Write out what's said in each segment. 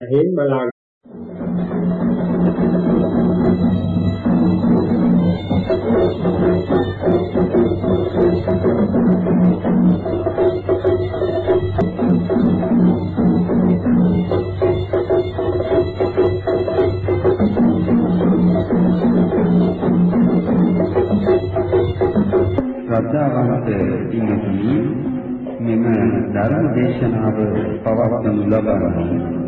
එහෙන් බලාගෙන ශ්‍රද්ධාවන්ත පින්තුනි මෙම ධර්ම දේශනාව පවත්වනු ලබන්නේ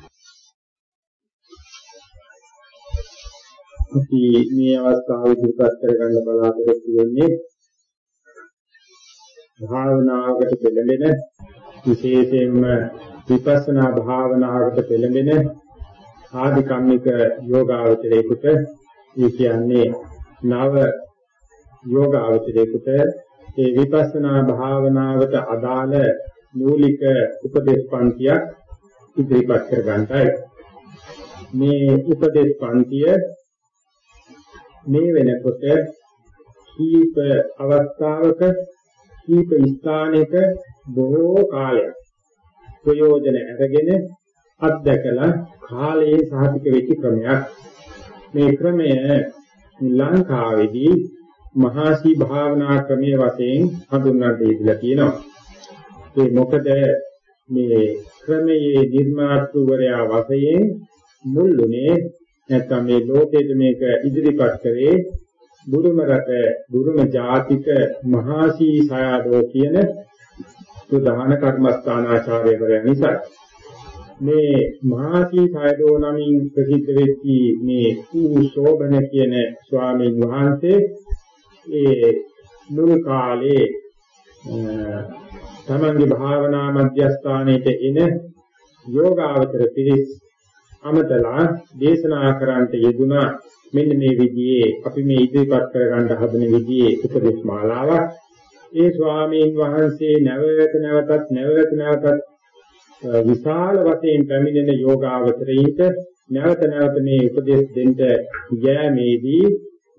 අපි මේ අවස්ථාවේ ඉදිරිපත් කරගන්න බලාපොරොත්තු වෙන්නේ භාවනාවකට පෙළඹෙන විශේෂයෙන්ම විපස්සනා භාවනාවකට පෙළඹෙන ආධිකම්මික යෝගාවචරයේකට ඒ කියන්නේ නව යෝගාවචරයේකට ඒ විපස්සනා භාවනාවට අදාළ මූලික උපදේශ පන්තියක් ඉදිරිපත් කර ගන්නයි මේ උපදේශ පන්තිය මේ වෙනකොට කීප අවස්ථාවක කීප ස්ථානයක බොහෝ කාලයක් ප්‍රයෝජන අරගෙන අත්දකලා කාලයේ සාධික වෙච්ච ක්‍රමයක්. මේ ක්‍රමය ලංකාවේදී මහාසි භාවනා ක්‍රමයේ වශයෙන් හඳුන්වන්නට ඉදලා තියෙනවා. ඒ මොකද මේ ක්‍රමයේ නිර්මාතෘවරයා වශයෙන් මුල්ුනේ නැත්නම් මේ ලෝකෙට මේක ඉදිරිපත් කරේ බුරුම රට බුරුම ජාතික මහාසී සයාදෝ කියන ප්‍රධාන කර්මස්ථානාචාර්යවරයා නිසා මේ මහාසී සයාදෝ නමින් ප්‍රසිද්ධ වෙච්චි මේ ඌසෝබන කියන ස්වාමීන් වහන්සේ ඒ මුල් කාලේ තමන්ගේ භාවනා මධ්‍යස්ථානයේ එන යෝගාවචර පිරිස් අමතලා දේශනා කරන්නට යෙදුනා. මෙන්න මේ විදිහේ අපි මේ ඉදිරිපත් කරගන්න හදන විදිහේ උපදේශ මාලාවක්. ඒ ස්වාමීන් වහන්සේ නැවත නැවතත් නැවත නැවතත් විශාල වශයෙන් පැමිණෙන යෝගාවචරයින්ට නැවත නැවත මේ උපදේශ දෙන්න යෑමේදී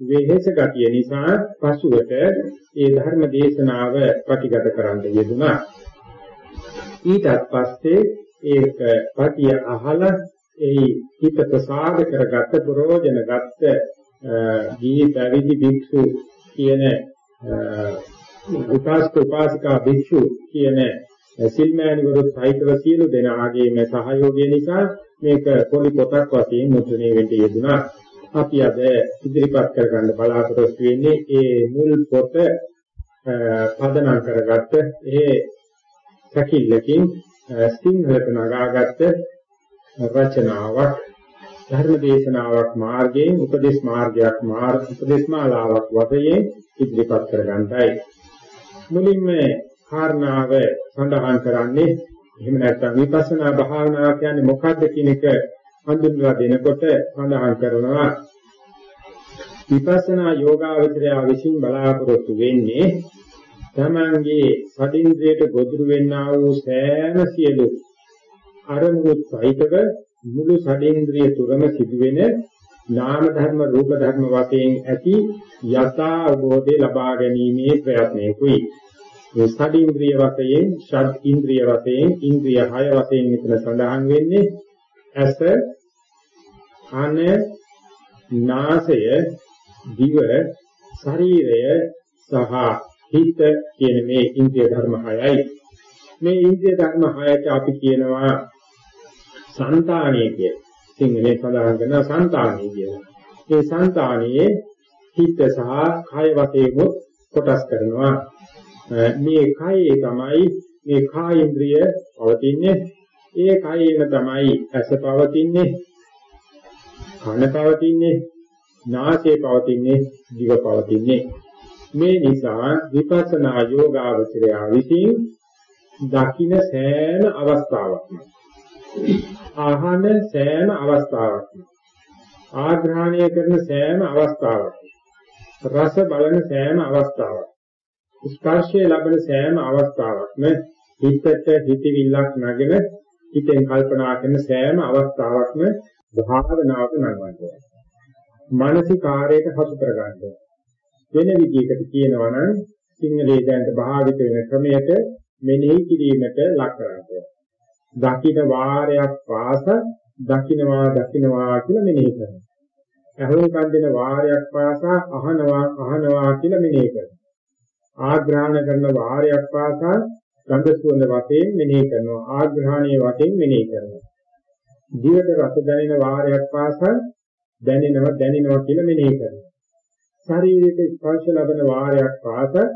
වෙහෙස ගතිය නිසා පසුවට ඒ ධර්ම දේශනාව ප්‍රතිගත කරන්න යෙදුනා. ඊටත් පස්සේ ඒක පටිය අහලා ඒ හිත ප්‍රසාද කරගත්ත ප්‍රෝජන ගත්ත දී පැවිදි භික්ෂු කියන උපාසක උපාසිකා භික්ෂු කියන සිල්මෑණිවරු සහිතව සියලු දෙනාගේම සහයෝගය නිසා මේක පොලි පොතක් වශයෙන් මුද්‍රණය වෙන්න යෙදුනා. අපි අද ඉදිරිපත් කරගන්න බලාපොරොත්තු වෙන්නේ ඒ මුල් පොත පදනම් කරගත්ත ඒ සැකිල්ලකින් සිංහලට නගාගත්ත රචනාවක් ධර්ම දේශනාවක් මාර්ගයෙන් උපදේශ මාර්ගයක් මාර්ග උපදේශ මාලාවක් වශයෙන් ඉදිරිපත් කර ගන්නයි මුලින්ම කාරණාව සඳහන් කරන්නේ එහෙම නැත්නම් විපස්සනා භාවනාව කියන්නේ මොකක්ද කියන එක හඳුන්වලා දෙනකොට සඳහන් කරනවා. විපස්සනා යෝගාවචරය විසින් බලාපොරොත්තු වෙන්නේ තමන්ගේ සදින්ද්‍රයට ගොදුරු වෙන්නා වූ සෑම සියලු අරමුණු සහිතව මුළු ෂඩේන්ද්‍රිය තුරම සිදුවෙන නාම ධර්ම රූප ධර්ම වශයෙන් ඇති යථා අවබෝධය ලබා ගැනීමේ ප්‍රයත්නයකුයි. මේ ෂඩේන්ද්‍රිය වශයෙන් ෂඩ් ඉන්ද්‍රිය වශයෙන් ඉන්ද්‍රිය හය වශයෙන් මෙතන සඳහන් වෙන්නේ ඇස කන නාසය දිව ශරීරය සහ හිත කියන මේ ඉන්ද්‍රිය ධර්ම හයයි. මේ ඉන්ද්‍රිය ධර්ම හයට අපි කියනවා సంతానిය කියලා. සිංහලේ සඳහන් කරනවා సంతాනිය කියලා. මේ సంతాනියේ හිත සහ කය වශයෙන් කොටස් කරනවා. මේ කයේ තමයි මේ කායේන්ද්‍රිය පවතින්නේ. ඒ කයේම තමයි ඇස පවතින්නේ. කන පවතින්නේ. නාසය පවතින්නේ. දිව පවතින්නේ. මේ නිසා විපස්සනා යෝගාවචරය විසින් දකින්න සෑම අවස්ථාවක්ම ආහන සෑම අවස්ථාවකම ආග්‍රහණය කරන සෑම අවස්ථාවකම රස බලන සෑම අවස්ථාවක ස්පර්ශය ලබන සෑම අවස්ථාවකම හිතට හිතවිල්ලක් නැගෙන හිතෙන් කල්පනා කරන සෑම අවස්ථාවකම භාවනාවට නංවනවා. මානසිකාරයට හසු කරගන්නවා. වෙන විදිහකට කියනවා නම් සිංහලයේ දැනට භාවිත වෙන ක්‍රමයට මෙනෙහි කිරීමට ලක් කරනවා. දකින්න වාරයක් පාස දකින්නවා දකින්නවා කියලා මෙනෙහි කරනවා. අහුම්කම් දෙන වාරයක් පාසා අහනවා අහනවා කියලා මෙනෙහි කරනවා. ආග්‍රහණ කරන වාරයක් පාසා ගන්ධ සුවඳ වශයෙන් මෙනෙහි කරනවා. ආග්‍රහණයේ වශයෙන් මෙනෙහි කරනවා. දිවට රස දැනෙන වාරයක් පාසා දැනෙනවා දැනෙනවා කියලා මෙනෙහි කරනවා. ශරීරයේ ස්පර්ශ ලබන වාරයක් පාසා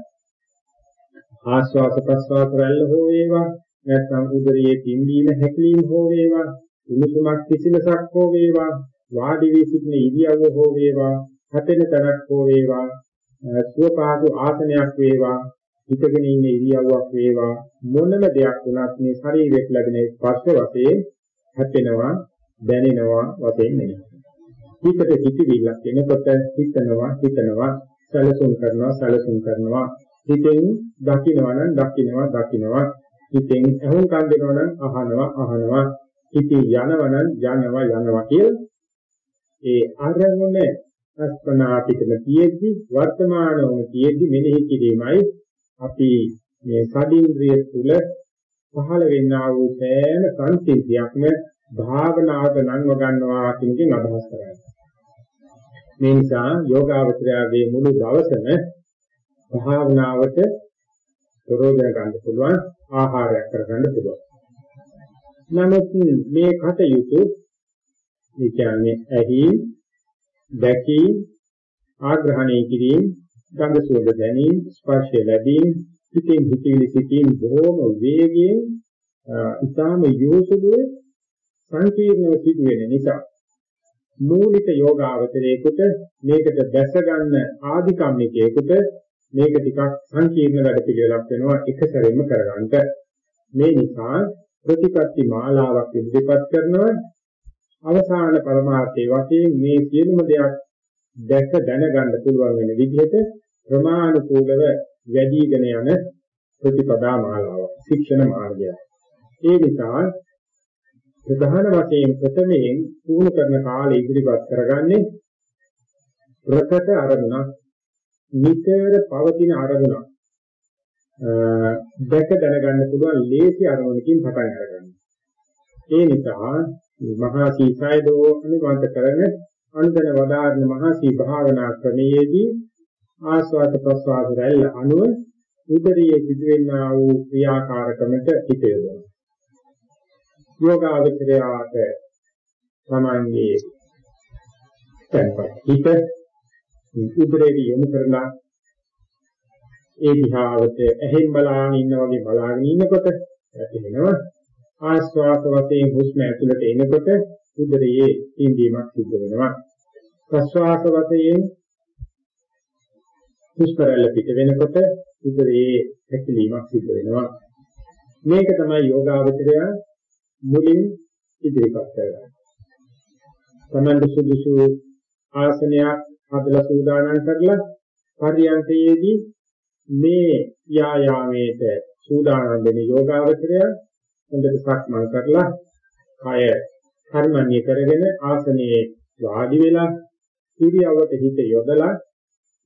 ආස්වාස ප්‍රස්වාස රැල්ල හෝ වේවා නැත්නම් උදරයේ පිම්බීම හැකිලිම හෝ වේවා උණුසුමක් කිසිලසක් හෝ වේවා වාඩි වී සිටින ඉරියව්ව හෝ වේවා හතෙන තැනක් හෝ වේවා සුවපහසු ආසනයක් වේවා හිතගෙන ඉන්න ඉරියව්වක් වේවා මොනම දෙයක් වුණත් මේ ශරීරයට ලැබෙන ස්පර්ශ වශයෙන් හැපෙනවා දැනෙනවා වශයෙන් නෙමෙයි. හිතට හිතවිල්ලක් එනකොට හිතනවා හිතනවා සැලසුම් කරනවා සැලසුම් කරනවා හිතෙන් දකින්නවා නම් දකින්නවා දකින්නවා හිතෙන් අහුම්කම් දෙනවා නම් අහනවා අහනවා හිතේ යනවා නම් යනවා යනවා කියලා ඒ අරමුණ අස්පනා පිටම තියෙද්දි වර්තමානවම තියෙද්දි මෙනෙහි කිරීමයි අපි මේ සදීන්ද්‍රිය තුල පහළ වෙන්නා වූ සෑම සංසිද්ධියක්ම භාවනාවට නංව ගන්නවා කියන එකෙන් අදහස් කරන්නේ. මේ නිසා යෝගාවචරයාගේ මුළු දවසම භාවනාවට ප්‍රයෝජන ගන්න පුළුවන් ආහාරයක් කරගන්න පුළුවන්. නමුත් මේ කටයුතු ඒ කියන්නේ ඇහි දැකීම ආග්‍රහණය කිරීම ගඳ සුවඳ දැනීම ස්පර්ශය ලැබීම හිතෙන් හිතවිලි සිටීම බොහොම වේගයෙන් ඉතාම යොසුදුවේ සංකීර්ණව සිදුවෙන නිසා මූලික යෝගාවචරයේකට මේකට දැස ගන්න ආධිකම්මිකයකට මේක ටිකක් සංකීර්ණ වැඩ පිළිවෙලක් වෙනවා එක සැරෙම කරගන්න. මේ නිසා ප්‍රතිපත්ති මාලාවක් ඉදිරිපත් කරනවා අවසාන පරමාර්ථයේ වශයෙන් මේ සියලුම දෙයක් දැක දැනගන්න පුළුවන් වෙන විදිහට ප්‍රමාණිකූලව වැඩිගෙන යන ප්‍රතිපදා මාලාවක් ශික්ෂණ මාර්ගය. ඒ නිසා ප්‍රධාන වශයෙන් ප්‍රථමයෙන් පුහුණු කරන කාලය ඉදිරිපත් කරගන්නේ ප්‍රකට අරමුණක් නිතර පවතින අරමුණක් දැක දැනගන්න පුළුවන් ලේසි අරමුණකින් පටන් අරගන්න. ඒ නිසා මහා සීසයදෝ අනුගත කරන අනුදන වදාරන මහා සී භාවනා ක්‍රමයේදී ආස්වාද ප්‍රස්වාද රැල්ල අනුව උදරියේ සිදුවෙනා වූ ක්‍රියාකාරකමට හිත යොදවනවා. යෝගාවචරයාට සමාන්‍යයේ තැන්පත් හිත උදරයේ යොමු කරලා ඒ දිහාවට ඇහෙන් බලාගෙන ඉන්න වගේ බලාගෙන ඉන්නකොට ඇතිවෙනවා ආස්වාස වශයෙන් හුස්ම ඇතුළට එනකොට උදරයේ ඉන්දීමක් සිද්ධ වෙනවා. ප්‍රශ්වාස වශයෙන් හුස්මරල පිට වෙනකොට උදරයේ හැකිලීමක් සිද්ධ වෙනවා. මේක තමයි යෝගාවචරය මුලින් ඉදිරිපත් කරගන්නේ. තමන්ට සුදුසු ආසනයක් හදලා සූදානම් කරලා පරියන්තයේදී මේ යායාමේට සූදානම් වෙන යෝගාවචරය හොඳට සක්මන් කරලා කය කර්මණ්‍ය කරගෙන ආසනයේ වාඩි වෙලා ඉරියව්වට හිත යොදලා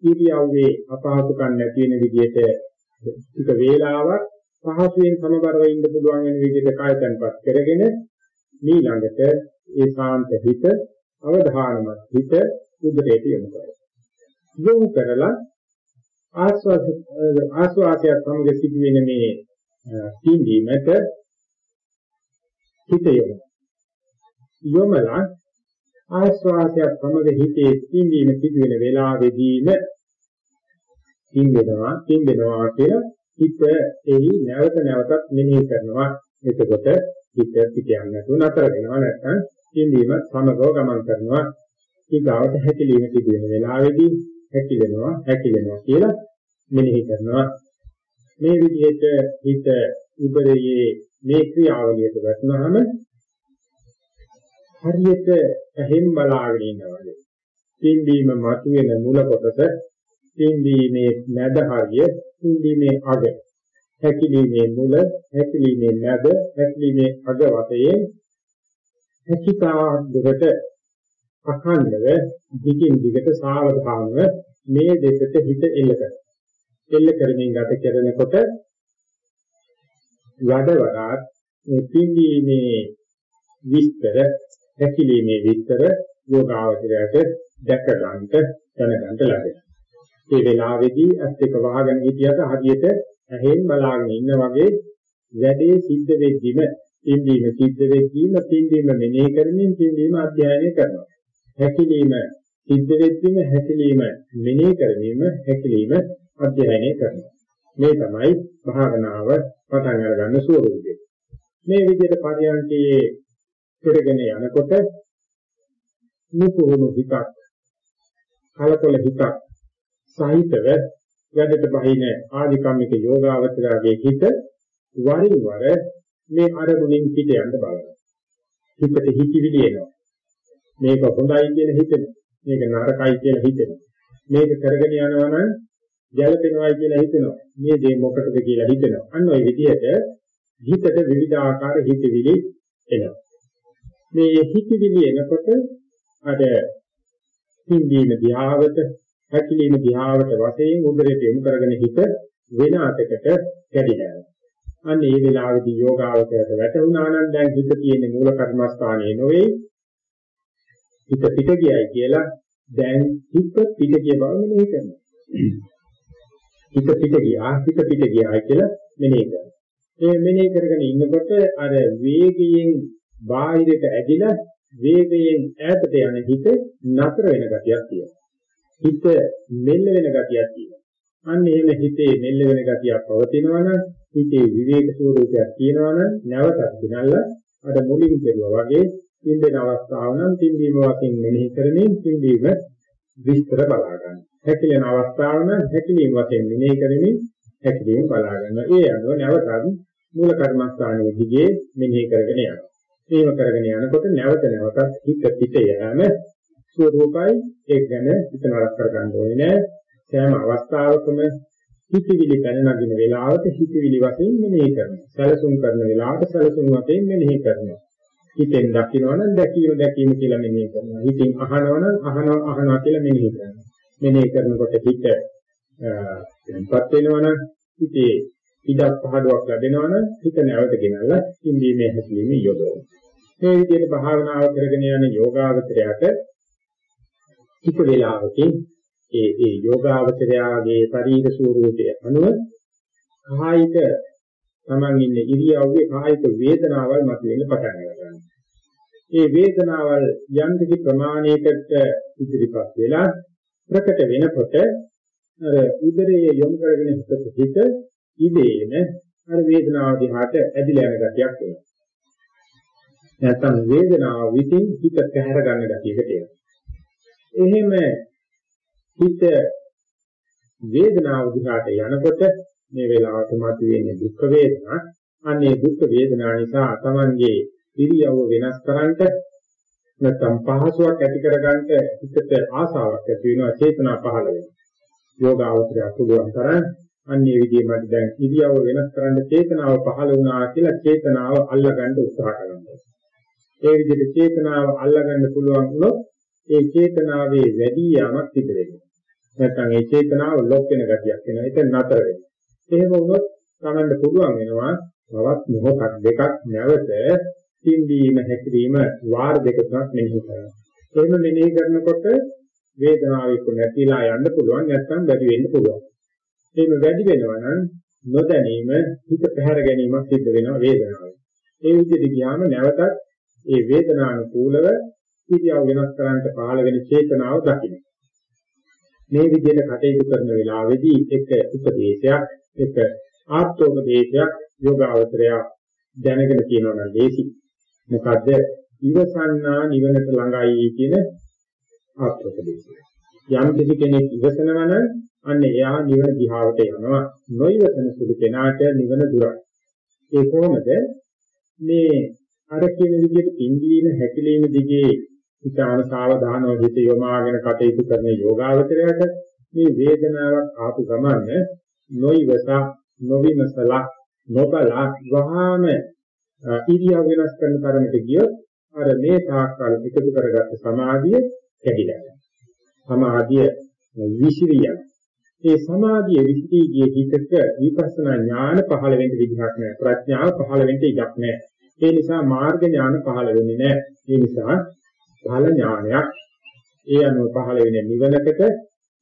ඉරියව්වේ අපහසුකම් නැති වෙන විදිහට ටික වේලාවක් පහසුවෙන් සමබරව ඉන්න පුළුවන් වෙන විදිහට කය තැන්පත් කරගෙන ඊළඟට ඒ ශාන්ත හිත අවධානමත් හිත උදේට යොමු කරනවා. යොමු කරලා ආස්වාද ආස්වාදය සමග සිදුවෙන මේ තීන්දීමට හිත යොමු. යොමලා ආස්වාසයක් සමග හිතේ පිම්බීම සිදුවෙන වෙලාවෙදීම පිම්බෙනවා පිම්බෙනවා කියලා හිත එහි නැවත නැවතත් මෙනෙහි කරනවා එතකොට හිත පිට යන්නේ නැතුව නතර වෙනවා නැත්නම් පිම්බීම සමගව ගමන් කරනවා ඊගාවට හැකිලිම සිදුවෙන වෙලාවේදී හැකිලෙනවා හැකිලෙනවා කියලා මෙනෙහි කරනවා මේ විදිහට හිත උදරයේ මේ ක්‍රියාවලියට වැටුනහම හරියට ඇහෙන් බලාගෙන ඉන්නවා වගේ. පින්දීම මතුවෙන මුල කොටස, පින්දීමේ මැද හරිය, පින්දීමේ අග. හැකිලීමේ මුල, හැකිලීමේ මැද, හැකිලීමේ අග වශයෙන් හැකිතා දෙකට අඛණ්ඩව දිගින් දිගට සාවධානව මේ දෙකට හිත එල්ල කරනවා. එල්ල කරමින් ගත කරනකොට වඩ වඩාත් මේ පින්දීමේ විස්තර හැකිලීමේ විස්තර යෝගාවචරයට දැක ගන්නට දැනගන්න ලැබෙනවා. මේ වෙලාවේදී අත් එක වහගෙන හිටියට හරියට ඇහෙන් බලාගෙන ඉන්න වගේ වැඩේ සිද්ධ වෙද්දිම පින්දීම සිද්ධ වෙද්දීම පින්දීම මෙනෙහි කරමින් පින්දීම අධ්‍යයනය කරනවා. හැකිලීම සිද්ධ වෙද්දිම හැකිලීම මෙනෙහි කරමින් හැකිලීම අධ්‍යයනය කරනවා. මේ තමයි භාවනාව පටන් අරගන්න ස්වරූපය. මේ විදිහට පරියන්කේ කරගෙන යනකොට මුකුණු හිතක් කලකොල හිතක් සහිතව යඩට බහින ආධිකම්මික යෝගාවචරයේ හිත වරින් වර මේ අරමුණින් පිට යන්න බලනවා. හිතට හිතවිලි එනවා. මේක හොඳයි කියලා හිතෙනවා. මේක නරකයි කියලා හිතෙනවා. මේක කරගෙන යනවා නම් ගැළපෙනවයි කියලා හිතෙනවා. මේ දේ මොකටද කියලා හිතෙනවා. අන්න ওই විදිහට හිතට විවිධ ආකාර හිතවිලි එනවා. මේ හිතවිලි එනකොට අර හිඳීම දිහාවට හැකිලිම දිහාවට වශයෙන් උදරයට යොමු කරගෙන හිත වෙන අතකට කැඩිලා අන්න ඒ වෙලාවේදී යෝගාවචරයට වැටුණා නම් දැන් හිත තියෙන මූල කර්මස්ථානයේ නොවේ හිත පිට ගියයි කියලා දැන් හිත පිට ගිය බව මෙනෙහි කරනවා හිත පිට ගියා හිත පිට ගියා කියලා මෙනෙහි කරනවා මේ මෙනෙහි කරගෙන ඉන්නකොට අර වේගයෙන් බාහිරට ඇදිලා වේගයෙන් ඈතට යන හිත නතර වෙන ගතියක් තියෙනවා. හිත මෙල්ල වෙන ගතියක් තියෙනවා. අන්න එහෙම හිතේ මෙල්ල වෙන ගතියක් පවතිනවා නම් හිතේ විවේක ස්වરૂපයක් තියෙනවා නම් නැවතත් දිනල්ලා අර මුලින් කෙරුවා වගේ පින්බෙන අවස්ථාව නම් පින්වීම වශයෙන් මෙනෙහි කරමින් පින්වීම විස්තර බලා ගන්න. හැකිලෙන අවස්ථාව නම් හැකිලීම වශයෙන් මෙනෙහි කරමින් හැකිලීම බලා ගන්නවා. ඒ අනුව නැවතත් මූල කර්මස්ථානයේ දිගේ මෙනෙහි කරගෙන යනවා. මේව කරගෙන යනකොට නැවත නැවතත් හිත පිට යෑම ස්වરૂපයි ඒක ගැන හිතනරක් කරගන්න ඕනේ නෑ සෑම අවස්ථාවකම හිතවිලි පැන නගින වෙලාවට හිතවිලි වශයෙන් මෙනෙහි කරනවා සැලසුම් කරන වෙලාවට සැලසුම් වශයෙන් මෙනෙහි කරනවා හිතෙන් දකින්නවනම් දැකීම දැකීම කියලා මෙනෙහි කරනවා. හිතින් අහනවනම් අහනවා අහනවා කියලා මෙනෙහි කරනවා. මෙනෙහි කරනකොට හිත එන්පත් වෙනවනම් හිතේ ඉඩක් පහඩුවක් ලැබෙනවනම් හිත නැවත ගෙනල්ලා ඉන්දීමේ හැකීමේ යොදවනවා. මේ විදිහට භාවනාව කරගෙන යන යෝගාවචරයට ටික වේලාවකින් ඒ ඒ යෝගාවචරයාගේ ශරීර ස්වરૂපය අනුව කායික තමන් ඉන්නේ ඉරියව්වේ කායික වේදනාවල් මතුවෙන්න පටන් ගන්නවා. ඒ වේදනාවල් යම් කිසි ප්‍රමාණයකට ඉදිරිපත් වෙලා ප්‍රකට වෙනකොට අර උදරයේ යොමු කරගෙන හිත ඉදීන අර වේදනාව දිහාට ඇදිලා යන ගතියක් එනවා. නැත්නම් වේදනාව විසින් හිත පැහැර ගන්න ගතියකට එනවා. එහෙම හිත වේදනාව දිහාට යනකොට මේ වෙලාවට මතුවෙන්නේ දුක් වේදනා. අන්නේ දුක් වේදනා නිසා තමන්ගේ ඉරියව්ව වෙනස් කරන්නට නැත්නම් පහසුවක් ඇති කරගන්න හිතට ආසාවක් ඇති වෙනවා චේතනා පහළ වෙනවා. යෝගාවචරය පුළුවන් තරම් අන්නේ විදිහේ මට දැන් ඉරියව්ව වෙනස් කරන්න චේතනාව පහළ වුණා කියලා චේතනාව අල්ලගන්න උත්සාහ කරනවා. ඒ විදිහට චේතනාව අල්ලගන්න පුළුවන් වුණොත් ඒ චේතනාවේ වැඩි යාමක් සිදු වෙනවා. නැත්නම් ඒ චේතනාව ලොක් වෙන ගතියක් වෙනවා. ඒක නතර වෙනවා. එහෙම වුණොත් තමන්න පුළුවන් වෙනවා තවත් මොහොතක් දෙකක් නැවත තින්දීම හැකිරීම වාර දෙක තුනක් මෙනෙහි කරනවා. එහෙම මෙනෙහි කරනකොට වේදනාව එක්ක නැතිලා යන්න පුළුවන් නැත්නම් වැඩි වෙන්න පුළුවන්. එහෙම වැඩි වෙනවා නම් නොදැනීම හිත පැහැර ගැනීමක් සිද්ධ වෙනවා වේදනාවේ. ඒ විදිහට ගියාම නැවතත් ඒ වේදනානුකූලව ඉරියව් වෙනස් කරන්නට පහළ වෙන චේතනාව දකින්න. මේ විදිහට කටයුතු කරන වෙලාවේදී එක උපදේශයක් එක ආත්මෝපදේශයක් යෝගාවචරය දැනගෙන කියනවා නම් ලේසි. මොකද ඉවසන්නා නිවනට ළඟයි කියන ආත්මෝපදේශය. යම් කිසි කෙනෙක් ඉවසනවා නම් අන්න එයා නිවන දිහාවට යනවා. නොයිවසන සුළු කෙනාට නිවන දුරයි. ඒ කොහොමද මේ අර කියන විදිහට පින්දීන හැකිලිම දිගේ ඉතාලි සාවධානව හිත යොමාගෙන කටයුතු කරන යෝගාවචරයට මේ වේදනාවක් ආපු ගමන් නොයිවස නොවිමසලා නොබලා වහාම ඉරියව් වෙනස් කරන තරමට ගියොත් අර මේ තාක්කල් එකතු කරගත්ත සමාධිය කැඩිලා යනවා. සමාධිය විසිරියන. ඒ සමාධිය විසිරී ගිය හිතක විපස්සනා ඥාන පහළ වෙන්න විදිහක් නැහැ. ප්‍රඥාව පහළ වෙන්න ඉඩක් නැහැ. ඒ නිසා මාර්ග ඥාන පහළ වෙන්නේ නැහැ. ඒ නිසා ඵල ඥානයක් ඒ අනුව පහළ වෙන නිවනකට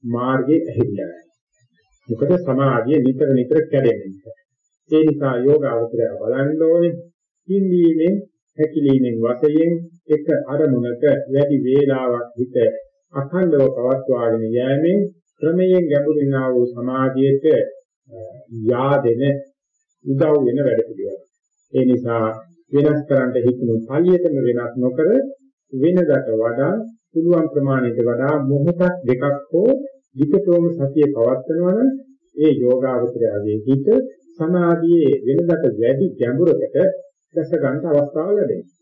මාර්ගයේ ඇහිලා යනවා. මොකද සමාධිය නිතර නිතර කැඩෙන්නේ. ඒ නිසා යෝගාවචරය බලන්න ඕනේ හිඳීමෙන් හැකිලීමෙන් වශයෙන් එක අරමුණක වැඩි වේලාවක් හිත අඛණ්ඩව පවත්වාගෙන යෑමෙන් ක්‍රමයෙන් ගැඹුරිනා වූ සමාධියට යාදෙන උදව් වෙන වැඩ පිළිවෙල. ඒ නිසා වෙනස් කරන්න හිතන පළියටම වෙනස් නොකර වෙනදට වඩා පුළුවන් ප්‍රමාණයට වඩා මොහොතක් දෙකක් හෝ විකතෝම සතිය පවත්වනවන ඒ යෝගාවචරයේ හිත සමාධියේ වෙනදට වැඩි ගැඹුරකට දැස ගන්න අවස්ථාව ලැබෙනවා.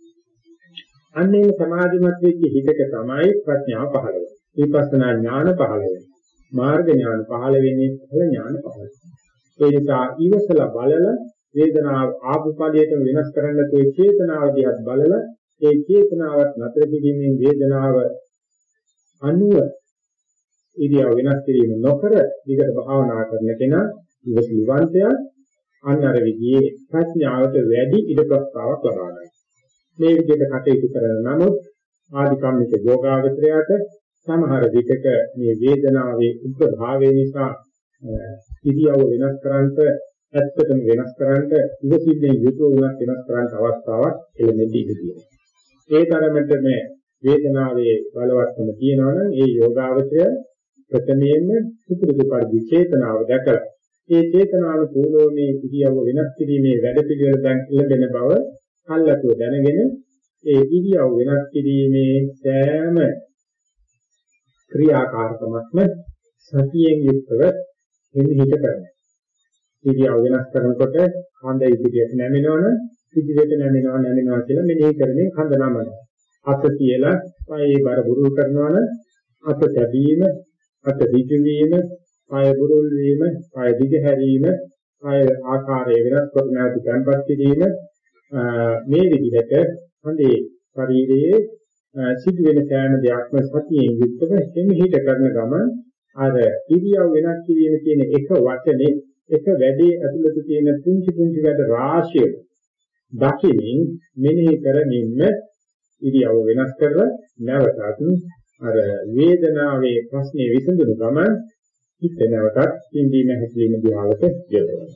අන්නේම සමාධිමත් වෙච්ච හිතක තමයි ප්‍රඥාව පහළ වෙන්නේ. විපස්සනා ඥාන පහළ වෙන්නේ. මාර්ග ඥාන පහළ වෙන්නේ ඵල ඥාන පහළ වෙන්නේ. ඒ නිසා ඊවසලා බලලා වේදනාව ආපු ඵලයට වෙනස් කරන්න තෝ චේතනාව දිහත් බලලා ඒ චේතනාවත් නතර කිරීමෙන් වේදනාව අනුව ඉරියව් වෙනස් කිරීම නොකර විකට භාවනා කරන කෙනා ඉවසිලිවන්තය අන්නර විදිහේ ප්‍රඥාවට වැඩි ඉඩ ප්‍රස්තාවක් ලබා ගන්නවා. මේ විදිහට කටයුතු කරන නමුත් ආධිකම්මික යෝගාවචරයට සමහර විටක මේ වේදනාවේ උද්භාවය නිසා ඉරියව් වෙනස් කරන්නට ඇත්තටම වෙනස් කරන්නට ඉවසිල්ලෙන් යුතුව උනත් වෙනස් කරන්න අවස්ථාවක් එළෙන්නේ ඉඳී. ඒ තරමටම වේදනාවේ බලවත්කම තියෙනවනම් ඒ යෝගාවචරය ප්‍රථමයෙන්ම සුපුරුදු පරිදි චේතනාව දැකලා ඒ චේතනාව පූර්වෝනේ ඉරියව්ව වෙනස් කිරීමේ වැඩ පිළිවෙල දැන් ඉලබෙන බව කල්ලාතුව දැනගෙන ඒ ඉරියව් වෙනස් කිරීමේ සෑම ක්‍රියාකාරකමක්ම සතියෙන් යුක්තව එනිහිට කරනවා. ඉරියව් වෙනස් කරනකොට කඳ ඉදිරියට නැමෙනවනම් ඉදිරියට නැමෙනවා නැමෙනවා කියලා මෙනෙහි කරමින් කඳ නමනවා. අත තියලා පයේ බර බුරුල් කරනවා නම් අත තැබීම, අත ඍජු වීම, පය බුරුල් වීම, පය දිග හැරීම, පය ආකාරය වෙනස් කර නැති තැන්පත් කිරීම මේ විදිහට හොඳේ ශරීරයේ සිදුවෙන සෑම දෙයක්ම සතියෙන් යුක්තව හිමිහිට කරන ගමන් අර ඉරියව් වෙනස් කිරීම කියන එක වචනේ එක වැඩේ ඇතුළත තියෙන පුංචි පුංචි වැඩ රාශිය දකිමින් මෙනෙහි කරමින්ම ඉරියව් වෙනස් කරලා නැවතත් අර වේදනාවේ ප්‍රශ්නේ විසඳුණු ගමන් හිත නැවතත් ඉන්දීම හැකීම දිහාවට යොදවනවා.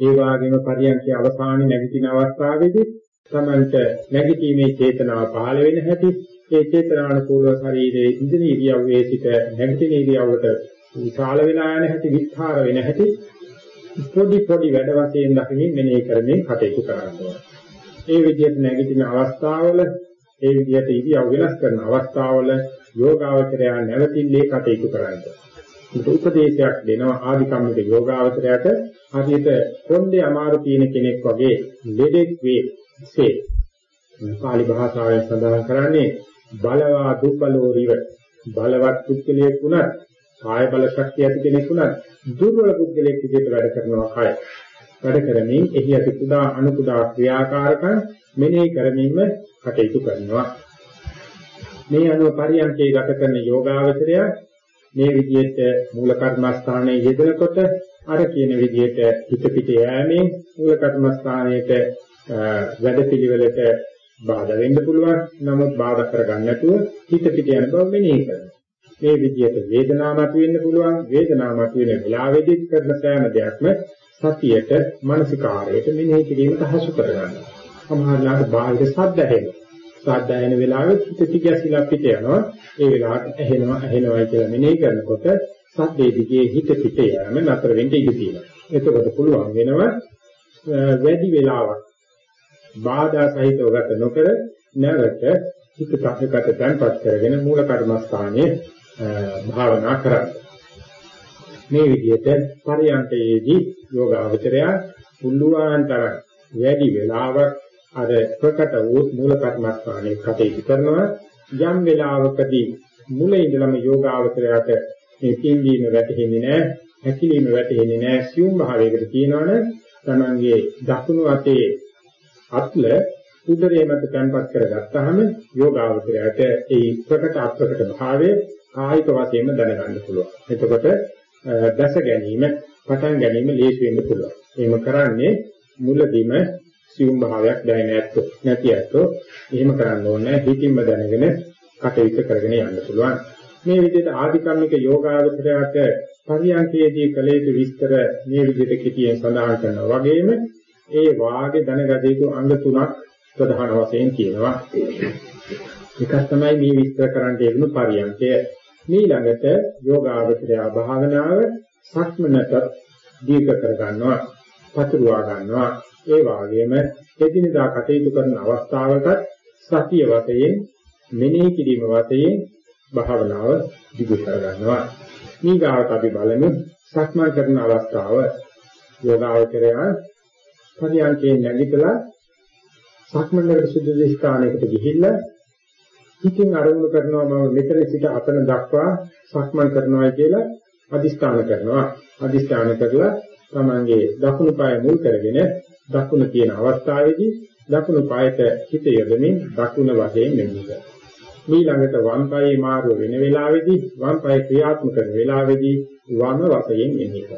ඒ වගේම පරියන්කේ අවසානයේ නැගිටින අවස්ථාවේදී තමන්ට නැගිටීමේ චේතනාව පහළ වෙන හැටි ඒ චේතනානුකූල ශරීරයේ ඉන්ද්‍රිය ඉරියව්වේ සිට නැගිටින ඉරියව්වට විශාල වෙලා යන හැටි විස්තර වෙන හැටි පොඩි පොඩි වැඩ වශයෙන් දකින්න මෙනෙහි කරමින් කටයුතු කරනවා. ඒ විදිහට නැගිටින අවස්ථාවල ඒ විදිහට ඉරියව් වෙනස් කරන අවස්ථාවල යෝගාවචරය නැවතිල්ලේ කටයුතු කරනවා. ඒක උපදේශයක් දෙනවා ආධිකම්මික යෝගාවචරයට හරියට කොණ්ඩේ අමාරු තියෙන කෙනෙක් වගේ ලෙඩෙක් වේ. පාලි භාෂාවෙන් සඳහන් කරන්නේ බලවා දුබ්බලෝ රිව බලවත් පුද්ගලයෙක් වුණත් කාය බල ශක්තිය ඇති කෙනෙක් වුණත් දුර්වල පුද්ගලයෙක් විදිහට වැඩ කරනවා කය. වැඩ කරමින් එහි ඇති කුඩා අණු කුඩා ක්‍රියාකාරකම් මෙනෙහි කරමින්ම කටයුතු කරනවා. මේ අනුව පරියන්කේ ගත කරන යෝගාවචරය මේ විදිහට මූල කර්මස්ථානයේ යෙදෙනකොට අර කියන විදිහට හිත පිට යෑමෙන් මූල කර්මස්ථානයේට වැඩපිළිවෙලට බාධා වෙන්න පුළුවන්. නමුත් බාධා කරගන්න නැතුව හිත පිට යන බව මෙනෙහි කරනවා. මේ විදිහට වේදනාවක් වෙන්න පුළුවන්. වේදනාවක් වෙන වෙලාවෙදි කරන සෑම දෙයක්ම සතියට, මානසිකාරයට මෙනෙහි කිරීමට හසු කරගන්නවා. සමහරවිට බාහිර ශබ්ද ඇහෙනවා. සාධායන වෙලාවෙත් හිත තිගැසිලා පිට යනවා. ඒ වෙලාවට ඇහෙනවා ඇහෙනවා කියලා මෙනෙහි කරනකොට සද්දේ දිගේ හිත පිට යෑම නතර වෙන්න ඉඩ තියෙනවා. එතකොට පුළුවන් වෙනවා වැඩි වෙලාවක් බාධා සහිතව ගත නොකර නැවත හිත පස්සකට තැන්පත් කරගෙන මූල කර්මස්ථානයේ භාවනා කරන්න. මේ විදිහට පරියන්කයේදී යෝගාවචරය පුළුවන් තරම් වැඩි වෙලාවක් අර ප්‍රකට වූ මූල කර්මස්ථානයේ කටයුතු කරනවා යම් වෙලාවකදී මුල ඉඳලම යෝගාවචරයට මේ පින්දීම වැටෙන්නේ නැහැ හැකිලිම වැටෙන්නේ නැහැ සියුම් භාවයකට කියනවනේ තමන්ගේ දකුණු අතේ අත්ල උදරයේ මත තැන්පත් කරගත්තාම යෝගාවචරයට ඒ ප්‍රකට අප්‍රකට භාවයේ කායික වශයෙන්ම දැනගන්න පුළුවන්. එතකොට දැස ගැනීම, පටන් ගැනීම ලේසි වෙන්න පුළුවන්. එහෙම කරන්නේ මුලදීම සියුම් භාවයක් දැනෙන්නේ නැත්තෝ නැති ඇත්තෝ එහෙම කරන්න ඕනේ හිතින්ම දැනගෙන කටයුතු කරගෙන යන්න පුළුවන්. මේ විදිහට ආධිකම්මික යෝගාවචරයට පරියන්කේදී කළ යුතු විස්තර මේ විදිහට කෙටියෙන් සඳහන් කරනවා වගේම ඒ වාගේ දැනගත යුතු අංග තුනක් ප්‍රධාන වශයෙන් කියනවා. එකක් තමයි මේ විස්තර කරන්න යෙදුණු පරියන්කය. ඊළඟට යෝගාවචරය භාවනාව සක්මනට දීර්ඝ කර ගන්නවා, පතුරවා ගන්නවා. ඒ වාගේම එදිනදා කටයුතු කරන අවස්ථාවකට සතිය වශයෙන් මෙනෙහි කිරීම වශයෙන් භාවනාව දිගු කර ගන්නවා. ඊගාවට අපි බලමු සක්මන් කරන අවස්ථාව යෝගාවචරය පරියන්කේ නැගිටලා සක්මන්වල සුදුසු ස්ථානයකට ගිහිල්ලා හිතින් අරමුණු කරනවා මම මෙතන සිට අතන දක්වා සක්මන් කරනවා කියලා අදිස්ථාන කරනවා අදිස්ථාන කරලා තමන්ගේ දකුණු පාය මුල් කරගෙන දකුණ තියෙන අවස්ථාවේදී දකුණු පායට හිත යොදමින් දකුණ වශයෙන් මෙන්නක ඊළඟට වම් පායේ මාරුව වෙන වෙලාවේදී වම් පාය ක්‍රියාත්මක කරන වෙලාවේදී වම වශයෙන් මෙන්නක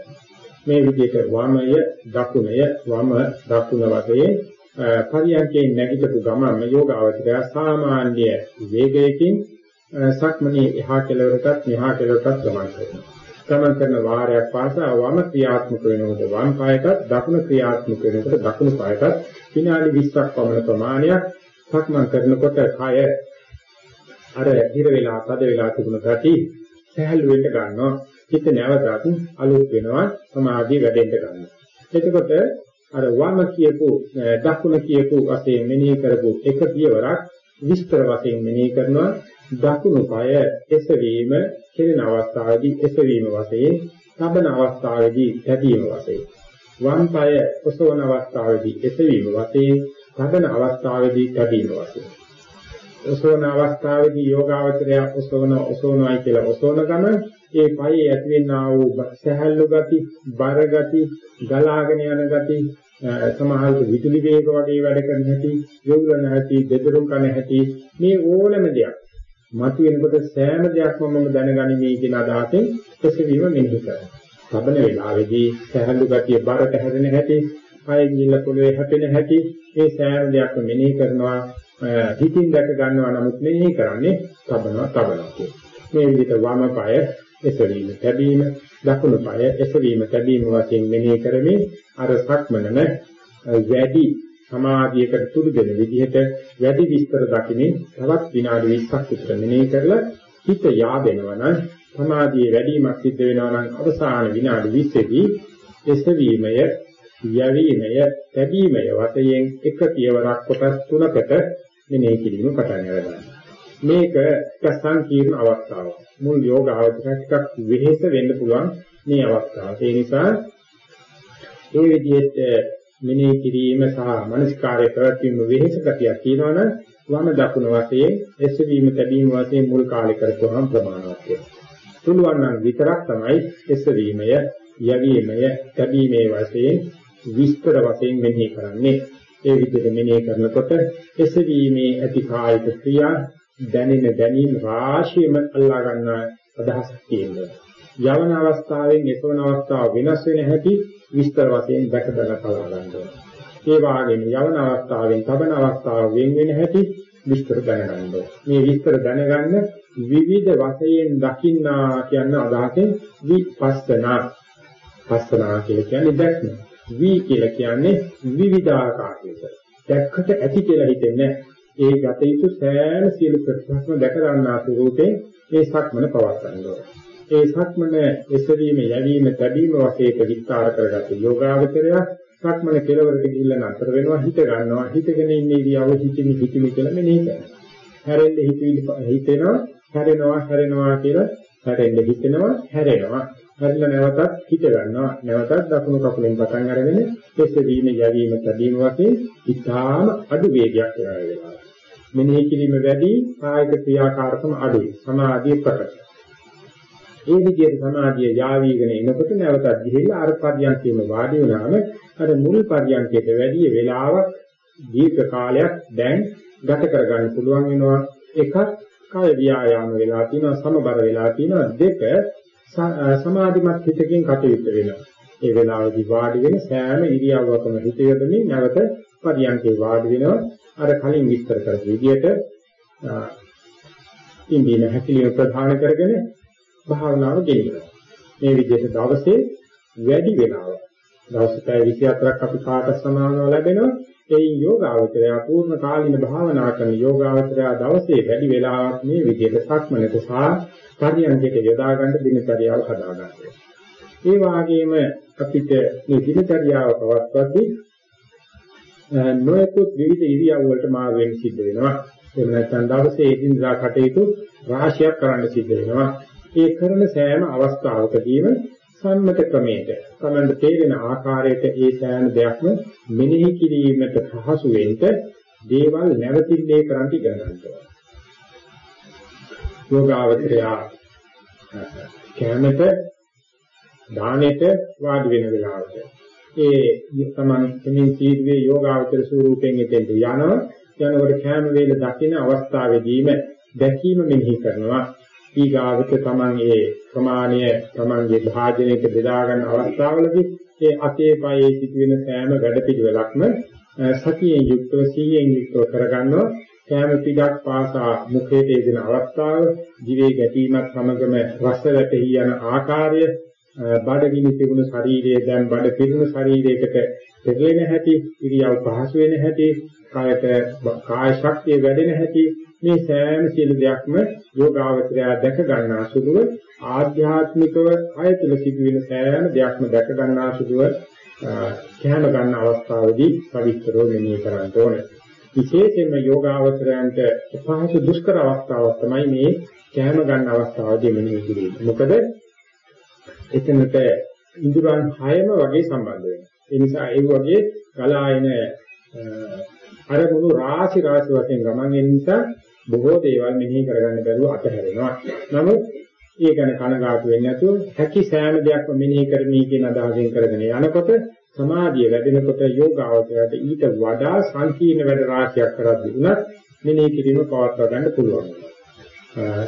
මේ විදිහට වමය දකුණය වම දකුණ වශයෙන් පරියන්කේ නැගිටපු ගමන් යෝග අවශ්‍යය සාමාන්‍ය වේගයකින් සක්මණේ එහා කෙළවරටත් මෙහා කෙළවරටත් ගමන් කරනවා. ගමන් කරන වාරයක් පාසා වම ක්‍රියාත්මක වෙනකොට වම් පායටත් දකුණු ක්‍රියාත්මක වෙනකොට දකුණු පායටත් විනාඩි 20ක් පමණ ප්‍රමාණයක් සක්මන් කරනකොට කය අර හිර වෙලා පද වෙලා තිබුණ ගති සහැල්ලු වෙන්න ගන්නවා. හිත නැවතත් අලුත් වෙනවා සමාධිය වැඩෙන්න ගන්නවා. එතකොට අර වම කියපු දකුණ කියපු වශයෙන් මෙනෙහි කරපු එක පියවරක් විස්තර වශයෙන් මෙනෙහි කරනවා දකුණු පාය එසවීම කෙරෙන අවස්ථාවේදී එසවීම වශයෙන් තබන අවස්ථාවේදී තැබීම වශයෙන්. වම් පාය ඔසවන අවස්ථාවේදී එසවීම වශයෙන් තබන අවස්ථාවේදී තැබීම වශයෙන්. ඔසවන අවස්ථාවේදී යෝගාවචරය ඔසවන ඔසවනයි කියලා ඔසවන ගම ඒ පයේ ඇතිවෙනා වූ සහැල්ලු ගති, බර ගති, ගලාගෙන යන ගති, සමහරවිට විදුලි වේග වගේ වැඩ කරන හැටි, යොවුලන හැටි, දෙදරුම් කන හැටි මේ ඕනම දෙයක් මතු වෙනකොට සෑම දෙයක්ම මම දැනගනිමි කියන අදහසෙන් ප්‍රතිවීම මෙහෙය කරනවා. ලබන වෙලාවේදී සහැල්ලු ගතිය බරට හැදෙන හැටි, පය ගිල්ල පොළවේ හැපෙන හැටි මේ සෑම දෙයක්ම මෙනෙහි කරනවා හිතින් දැක ගන්නවා නමුත් මෙනෙහි කරන්නේ තබනවා තබනවා කියන. මේ විදිහට වම පාය එසවීම තැබීම දකුණු පාය එසවීම තැබීම වශයෙන් මෙනෙහි කරමින් අර සක්මනම වැඩි සමාධියකට තුරු දෙන විදිහට වැඩි විස්තර දකිමින් තවත් විනාඩි 20ක් විතර මෙනෙහි කරලා හිත yaadෙනවා නම් සමාධියේ වැඩිමක් සිද්ධ වෙනවා නම් අවසාන විනාඩි 20දී එසවීමය යැවීමය තැබීමය වශයෙන් එක පියවරක් කොටස් තුනකට මෙනෙහි කිරීම පටන් ගන්නවා මේක ටිකක් සංකීර්ණ අවස්ථාවක්. මුල් යෝග අවස්ථාවක් ටිකක් වෙහෙස වෙන්න පුළුවන් මේ අවස්ථාව. ඒ නිසා ඒ විදිහට මෙනෙහි කිරීම සහ මනස්කාරය ප්‍රවැත්වීම වෙහෙස ගතියක් තියෙනවනම් වම දකුණ වශයෙන් එසවීම තැබීම වශයෙන් මුල් කාලේ කරපුවාම ප්‍රමාණවත් වෙනවා. පුළුවන් නම් විතරක් තමයි එසවීමය, යැවීමය, තැබීමේ වශයෙන් විස්තර වශයෙන් මෙනෙහි කරන්නේ. ඒ විදිහට මෙනෙහි කරනකොට එසවීමේ ඇති කායික ක්‍රියා දැනෙන දැනීම් රාශියම අල්ලා ගන්න අදහසක් තියෙනවා. යවන අවස්ථාවෙන් එසවන අවස්ථාව වෙනස් වෙන හැටි විස්තර වශයෙන් දැක බල කලා ගන්නවා. ඒ වගේම යවන අවස්ථාවෙන් තබන අවස්ථාව වෙන වෙන හැටි විස්තර දැනගන්න මේ විස්තර දැනගන්න විවිධ වශයෙන් දකින්නා කියන අදහසෙන් විපස්සනා පස්සනා කියලා කියන්නේ දැක්ම. වි කියලා කියන්නේ විවිධාකාරයක. දැක්කට ඇති කියලා හිතෙන්නේ ඒ ගත යුතු සෑම සියලු ප්‍රතිපක්ෂම දැක ගන්නා ස්වරූපේ ඒ සක්මන පවත්වන්න ඕනේ. ඒ සක්මන එසවීම යැවීම තැබීම වශයෙන් විස්තර කරගත්ත යෝගාවචරය සක්මන කෙලවරට ගිහිල්ලා නතර වෙනවා හිත ගන්නවා හිතගෙන ඉන්නේ ඉරියව්ව හිතමි හිතමි කියලා මෙනෙහි කරනවා. හැරෙන්න හිතවිලි හිතෙනවා හැරෙනවා හැරෙනවා කියලා හැරෙන්න හිතෙනවා හැරෙනවා හැරිලා නැවතත් හිත ගන්නවා නැවතත් දකුණු කකුලෙන් පටන් අරගෙන එසවීම යැවීම තැබීම වශයෙන් ඉතාම අඩු වේගයක් වෙනවා. මෙනෙහි කිරීම වැඩි කායික ක්‍රියාකාරකම අඩුයි සමාධිය ප්‍රකට. ඒ විදිහට සමාධිය යාවීගෙන එනකොට නැවතත් ගිහිල්ලා අර පරියන්කේම වාඩි වුණාම අර මුල් පරියන්කේට වැඩි වෙලාවක් දීර්ඝ කාලයක් දැන් ගත කරගන්න පුළුවන් වෙනවා. එකක් කාය ව්‍යායාම වෙලා තියෙනවා සමබර වෙලා තියෙනවා. දෙක සමාධිමත් හිතකින් කටයුතු වෙනවා. ඒ වෙලාවේදී වාඩි වෙන සෑම ඉරියව්වකම හිත යොදමින් නැවත පරියන්කේ වාඩි වෙනවා. අර කලින් විස්තර කරපු විදිහට ඉන්දියන හැකිලිය ප්‍රධාන කරගෙන භාවනාව ගෙනියනවා. මේ විදිහට දවසේ වැඩි වෙලාවක් දවස් පැය 24ක් අපි කාට සමානව ලැබෙනවා. ඒ යෝගාවචරය පූර්ණ කාලින භාවනා කරන යෝගාවචරය දවසේ වැඩි වෙලාවක් මේ විදිහට සක්මනට සහ පරියන්කයට යොදා ගන්න දිනචරියාව හදා ගන්නවා. ඒ වාගේම අපිට මේ දිනචරියාව පවත්වද්දී නොයෙකුත් විවිධ ඉරියව් වලට මාරු වෙන්න සිද්ධ වෙනවා. එහෙම නැත්නම් දවසේ එදිනදා කටයුතු රාශියක් කරන්න සිද්ධ වෙනවා. ඒ කරන සෑම අවස්ථාවකදීම සම්මත ක්‍රමයක තමන්ට තේරෙන ආකාරයට ඒ සෑම දෙයක්ම මෙනෙහි කිරීමට පහසු වෙන්න දේවල් නැවතිල්ලේ කරන්ට ඉගෙන ගන්නවා. යෝගාවචරය කැමත දානෙට වාඩි වෙන වෙලාවට. ඒ තමන් කෙමින් සීදුවේ යෝගාවචර ස්වරූපයෙන් එතෙන්ට යනවා. යනකොට කැම වේල දකින අවස්ථාවේදීම දැකීම මෙනෙහි කරනවා. ඊගාවට තමන් ඒ ප්‍රමාණය තමන්ගේ භාජනයට බෙදා ගන්න අවස්ථාවලදී ඒ අතේ පයේ සිදුවෙන සෑම වැඩපිළිවෙලක්ම සතියෙන් යුක්තව සීයෙන් යුක්තව කරගන්නවා. සෑම පිටක් පාසා මුඛයට එදෙන අවස්ථාව දිවේ ගැටීමත් සමගම රස වැටහි යන ආකාරය බඩගිනි තිබුණු ශරීරයේ දැන් බඩ පිරුණු ශරීරයකට පෙරලෙන හැටි ඉරියව් පහසු වෙන හැටි කායට කාය ශක්තිය වැඩෙන හැටි මේ සෑම සියලු දෙයක්ම යෝගාවචරය දැක ගන්නා සුළුව ආධ්‍යාත්මිකව ආයතන සිදුවෙන සෑම දෙයක්ම දැක ගන්නා සුළුව කැම ගන්න අවස්ථාවේදී පවිත්‍රව මෙනෙහි කරන්න ඕනේ. විශේෂයෙන්ම යෝගාවචරයන්ට අපහසු දුෂ්කර අවස්ථාවක් තමයි මේ කැම ගන්න අවස්ථාවේදී මෙනෙහි කිරීම. මොකද එතනට ඉන්ද්‍රයන් 6ම වගේ සම්බන්ධ වෙනවා. ඒ නිසා ඒ වගේ ගලායන අරමුණු රාශි රාශි වශයෙන් ගමන් එන නිසා බොහෝ දේවල් මෙනෙහි කරගන්න බැරුව අතහැරෙනවා. නමුත් ඒ ගැන කනගාටු වෙන්නේ නැතුව හැකි සෑම දෙයක්ම මෙනෙහි කරමි කියන අදහසෙන් කරගෙන යනකොට සමාධිය වැඩෙනකොට යෝගාවචරයට ඊට වඩා සංකීර්ණ වැඩ රාශියක් කරද්දී උනත් මෙනෙහි කිරීම පවත්වා ගන්න පුළුවන්.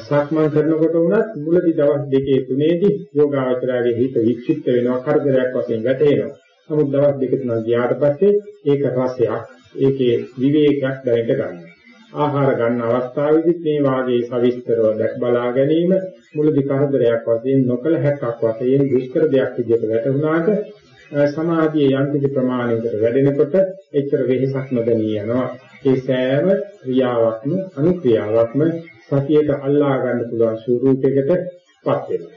සක්මන් කරනකොට උනත් මුලදී දවස් දෙකේ තුනේදී යෝගාවචරයේ හිත වික්ෂිප්ත වෙනවා කරදරයක් වශයෙන් වැටෙනවා. නමුත් දවස් දෙක තුනක් ගියාට පස්සේ ඒක රසයක් ඒකේ විවේකයක් දැනෙන්න ගන්නවා. ආහාර ගන්න අවස්ථාවේදීත් මේ වාගේ සවිස්තරව දැක් බලා ගැනීම මුලදී කරදරයක් වශයෙන් නොකල හැක්කක් වශයෙන් දුෂ්කර දෙයක් විදිහට වැටුණාට සමාධියේ යම් කිසි ප්‍රමාණයකට වැඩෙනකොට එච්චර වෙහෙසක් නොදැනී යනවා. ඒ සෑම ක්‍රියාවක්ම අනුක්‍රියාවක්ම සතියට අල්ලා ගන්න පුළුවන් ස්වරූපයකටපත් වෙනවා.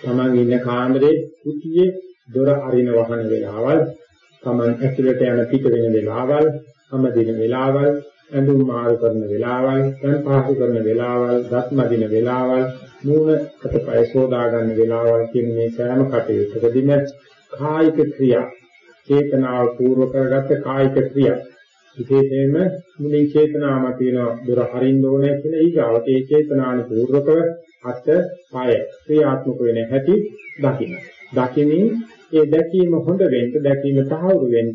තමන් ඉන්න කාමරේ කුටියේ දොර අරින වහන වෙලාවල්, තමන් ඇතුළට යන පිට වෙන වෙලාවල්, හැම දින වෙලාවල් ඇඳුම් මාරු කරන වෙලාවල්, දැන් පහසු කරන වෙලාවල්, දත්ම දින වෙලාවල්, මූණ අතපය සෝදා ගන්න වෙලාවල් කියන මේ සෑම කටයුත්තකදීම කායික ක්‍රියා, චේතනාව පූර්ව කරගත්ත කායික ක්‍රියා. විශේෂයෙන්ම මුලින් චේතනාව තියෙන දොර හරින්න ඕනේ කියන ඊගාවට ඒ චේතනානු පූර්වකව අත, පය ක්‍රියාත්මක වෙන හැටි දකින්න. දකිමින් ඒ දැකීම හොඳ වෙන්න, දැකීම තහවුරු වෙන්න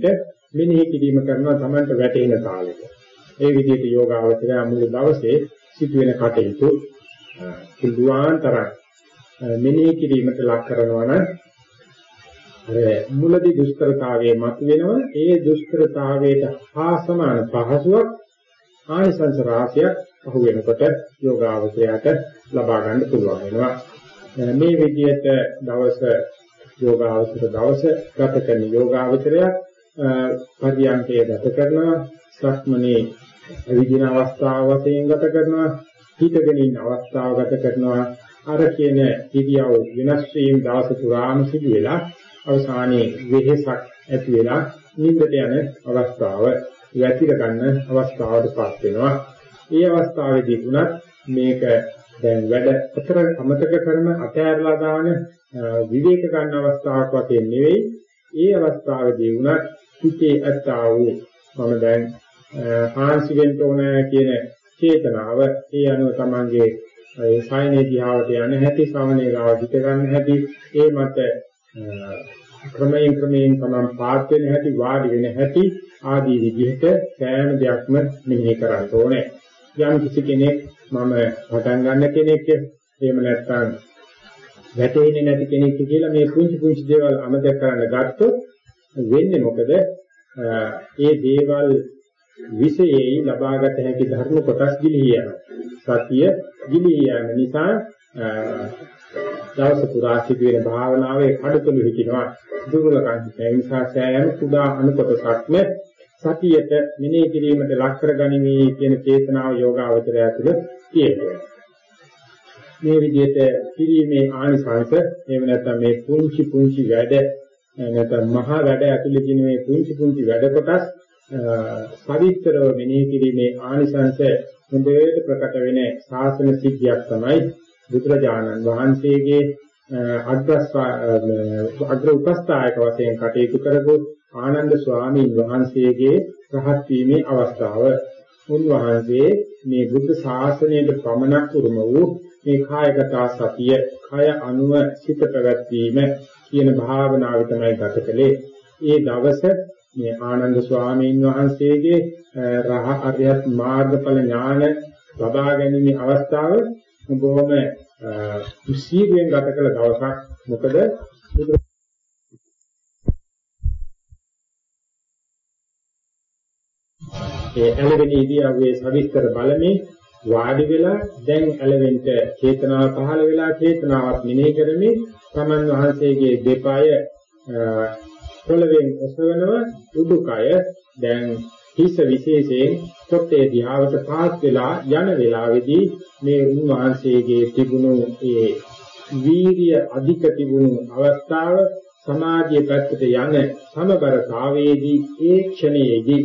මෙනෙහි කිරීම කරනවා Tamanට වැටෙන තාලෙට. ඒ විදිහට යෝගාවචරය මුළු දවසේ සිදුවෙන කටයුතු පුළුවන් තරම් මෙනෙහි කිරීමට ලක් කරනවා නම් මුලදී දුෂ්කරතාවයේ මතුවෙනවා. ඒ දුෂ්කරතාවයට හා සමාන පහසුවක් ආයසංස රාශියක් අහු වෙනකොට යෝගාවචරයට ලබා ගන්න පුළුවන් වෙනවා. මේ විදිහට දවස යෝගාවචර දවස ගත කරන යෝගාවචරය පරියන්කේ ගත කරනවා. සක්මනේ විදින අවස්ථාව වශයෙන් ගත කරනවා හිතගෙන ඉන්න අවස්ථාව ගත කරනවා අර කියන ඉරියව් වෙනස් වීම දවස පුරාම සිදු වෙලා අවසානයේ වෙහෙසක් ඇති වෙලා නිින්දට යන අවස්ථාව වැතිර ගන්න අවස්ථාවටපත් වෙනවා. මේ අවස්ථාවේදී වුණත් මේක දැන් වැඩ අතර අමතක කරන අතෑරලා දාන විවේක ගන්න අවස්ථාවක් වශයෙන් නෙවෙයි. ඒ අවස්ථාවේදී වුණත් හිතේ ඇත්තා වූ මම දැන් ආංශි වෙන්න ඕන කියන චේතනාව ඒ අනුව තමන්ගේ ඒ සායනේ දිහාවට යන හැටි සාමනේ ගාව හිත ගන්න හැටි ඒ මත ක්‍රමයෙන් ක්‍රමයෙන් තමන් පාත් වෙන හැටි වාඩි වෙන හැටි ආදී විදිහට සෑම දෙයක්ම මෙහෙය කරන්න ඕනේ. යම් කිසි කෙනෙක් මම පටන් ගන්න කෙනෙක් එහෙම නැත්නම් වැටෙන්නේ නැති කෙනෙක් කියලා මේ පුංචි පුංචි දේවල් අමතක කරන්න ගත්තොත් වෙන්නේ මොකද? ඒ දේවල් විශේෂයි ලබාගත හැකි ධර්ම කොටස් ගිලිහි යනවා. සතිය ගිලිහි යන නිසා දවස පුරා සිදුවෙන භාවනාවේ කඩතුළු හිතිනවා දුර්වලකම් ඒ නිසා සෑම කුඩා අනුකොටසක්ම සතියට මෙනෙහි කිරීමට ලක් කරගනිමි කියන චේතනාව යෝගාවචරය තුළ තියෙනවා. මේ විදිහට කිරීමේ ආනිසංස එහෙම නැත්නම් මේ පුංචි පුංචි වැඩ නැත්නම් මහා වැඩ ඇතුළේ තියෙන මේ පුංචි පුංචි වැඩ කොටස් සවිස්තරව මෙනෙහි කිරීමේ ආනිසංස හොඳට ප්‍රකට වෙන ශාසන සිද්ධියක් තමයි බුදුරජාණන් වහන්සේගේ අග්‍ර උපස්ථායක වශයෙන් කටයුතු කරපු ආනන්ද ස්වාමීන් වහන්සේගේ රහත් වීමේ අවස්ථාව උන්වහන්සේ මේ බුද්ධ ශාසනයට පමණක් උරුම වූ මේ කායගත සතිය කය අනුව සිත පැවැත්වීම කියන භාවනාව තමයි ගත කළේ. ඒ දවස මේ ආනන්ද ස්වාමීන් වහන්සේගේ රහ අරියත් මාර්ගඵල ඥාන ලබා ගැනීම අවස්ථාව බොහොම සීගයෙන් ගත කළ දවසක්. මොකද ඒ ඇලවෙන ඉදියාවේ සවිස්තර බලමේ වාඩි වෙලා දැන් ඇලවෙන්ට චේතනාව පහළ වෙලා චේතනාවක් මෙනෙහි කරමින් තමන් වහන්සේගේ දෙපය පොළවෙන් ඔසවනව උඩුකය. දැන් හිස විශේෂයෙන් කොටේ දිහාවට පාස් වෙලා යන වෙලාවේදී මේ උන්වහන්සේගේ තිබුණු ඒ වීර්ය අධික තිබුණු අවස්ථාව සමාධිය පැත්තට යන සමබරතාවයේදී ඒ ක්ෂණයේදී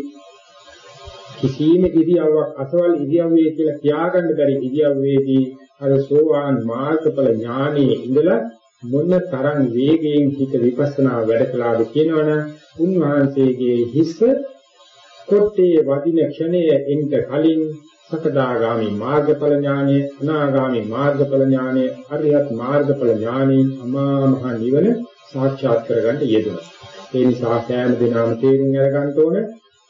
කිසිම ඉරියව්වක් අසවල් ඉරියව්වේ කියලා කියාගන්න බැරි ඉරියව්වේදී අර සෝවාන් මාර්ගඵල ඥානයේ ඉඳලා මොන තරම් වේගයෙන් හිත විපස්සනා වැඩ කළාද කියනවනම් උන්වහන්සේගේ හිස කොටේ වදින ක්ෂණයේ එන්ට කලින් සකදාගාමි මාර්ගඵල ඥානය අනාගාමි මාර්ගඵල ඥානය අරියත් මාර්ගඵල ඥානය අමා මහ නිවන සාක්ෂාත් කරගන්න යෙදුණා. ඒ නිසා සෑම දිනම තේරුම් අරගන්න ඕන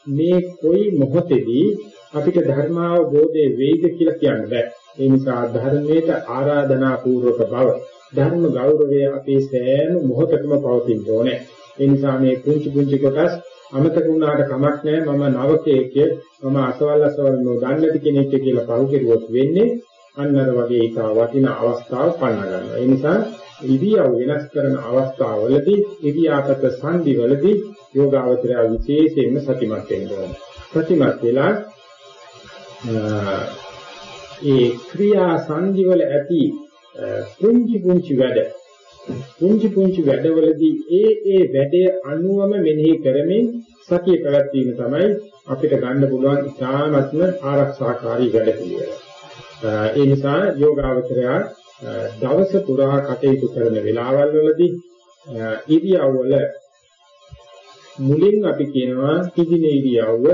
මේ කොයි මොහොතේදී අපිට ධර්මාවබෝධයේ වේද කියලා කියන්න බෑ. ඒ නිසා ධර්මයට ආරාධනා පූර්වක බව ධර්ම ගෞරවය අපේ සෑම මොහොතකම පවතින්න ඕනේ. ඒ නිසා මේ කුංචි කුංචි කොටස් අමතක වුණාට කමක් නැහැ මම නවකයෙක් මම අසවල් අසවල් නොදන්නති කෙනෙක් කියලා පහු කෙරුවොත් වෙන්නේ අන්නර වගේ එක වටින අවස්ථාවක් පන්න ගන්නවා. ඒ නිසා ඉරියව් වෙනස් කරන අවස්ථාවවලදී ඉරියාපත සංදිවලදී යෝගාවචරය විශේෂයෙන්ම සතිමත් වෙන්න ඕනේ. සතිමත් වෙලා ඒ ක්‍රියා සංදිවල ඇති පුංචි පුංචි වැඩ පුංචි පුංචි වැඩවලදී ඒ ඒ වැඩේ අනුවම මෙනෙහි කරමින් සතිය පැවැත්වීම තමයි අපිට ගන්න පුළුවන් ඉතාමත්ම ආරක්ෂාකාරී වැඩ පිළිවෙල. ඒ නිසා යෝගාවචරය දවස පුරා කටයුතු කරන වෙලාවල් වලදී ඉරියව්වල මුලින් අපි කියනවා කිදින ඉරියව්ව,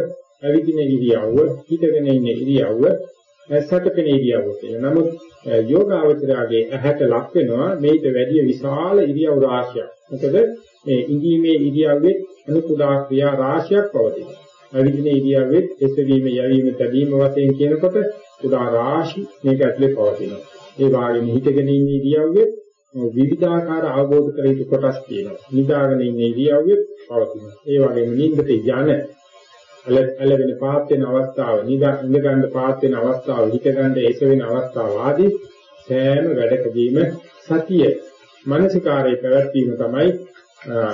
ඇවිදින ඉරියව්ව, හිටගෙන ඉන්න ඉරියව්ව, සැතපෙන ඉරියව්ව කියලා. නමුත් යෝගාවචරයේ ඇහැට ලක් වෙනවා මේිට වැඩිය විශාල ඉරියව් රාශියක්. මොකද මේ ඉඳීමේ ඉරියව්වේ අනුකුඩා ක්‍රියා රාශියක් පවතිනවා. අවිදින ඉරියව්වේ එසවීම, යැවීම, තැබීම වශයෙන් කියනකොට කුඩා රාශි මේක ඇතුලේ පවතිනවා. ඒ වගේම හිතගෙන ඉන්න ඉරියව්වේ විවිධාකාර අවබෝධ කර යුතු කොටස් තියෙනවා. නිදාගෙන ඉන්න ඉරියව්වේ පවතිනවා. ඒ වගේම නිින්දට යන ඇලවෙන පාත් වෙන අවස්ථාව, නිදා ඉඳ ගන්න පාත් වෙන අවස්ථාව, හිත ගන්න ඒස වෙන අවස්ථාව ආදී සෑම වැඩකදීම සතිය මානසිකාරයේ පැවැත්වීම තමයි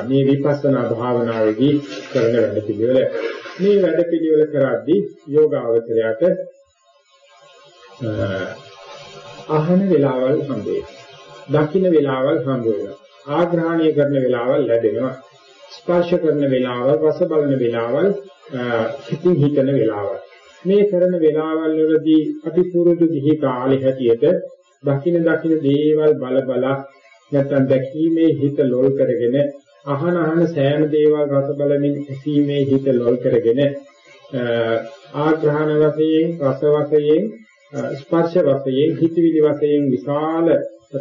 මේ විපස්සනා භාවනාවේදී කරන වැඩ පිළිවෙල. මේ වැඩ පිළිවෙල කරද්දී යෝගාවචරයට අහන වෙලාවල් හම්බ වෙනවා. දකින්න වෙලාවල් හම්බ වෙනවා. ආග්‍රහණය කරන වෙලාවල් ලැබෙනවා. ස්පර්ශ කරන වෙලාවල්, රස බලන වෙලාවල්, හිතින් හිතන වෙලාවල්. මේ කරන වෙලාවල් වලදී අපි පුරුදු දිහි කාලේ හැටියට දකින්න දකින්න දේවල් බල බල නැත්නම් දැකීමේ හිත ලොල් කරගෙන අහන අහන සෑම දේවල් රස බලමින් ඇසීමේ හිත ලොල් කරගෙන ආග්‍රහණ වශයෙන් රස වශයෙන් ස්පර්ශ වශයෙන් හිතවිලි වශයෙන් විශාල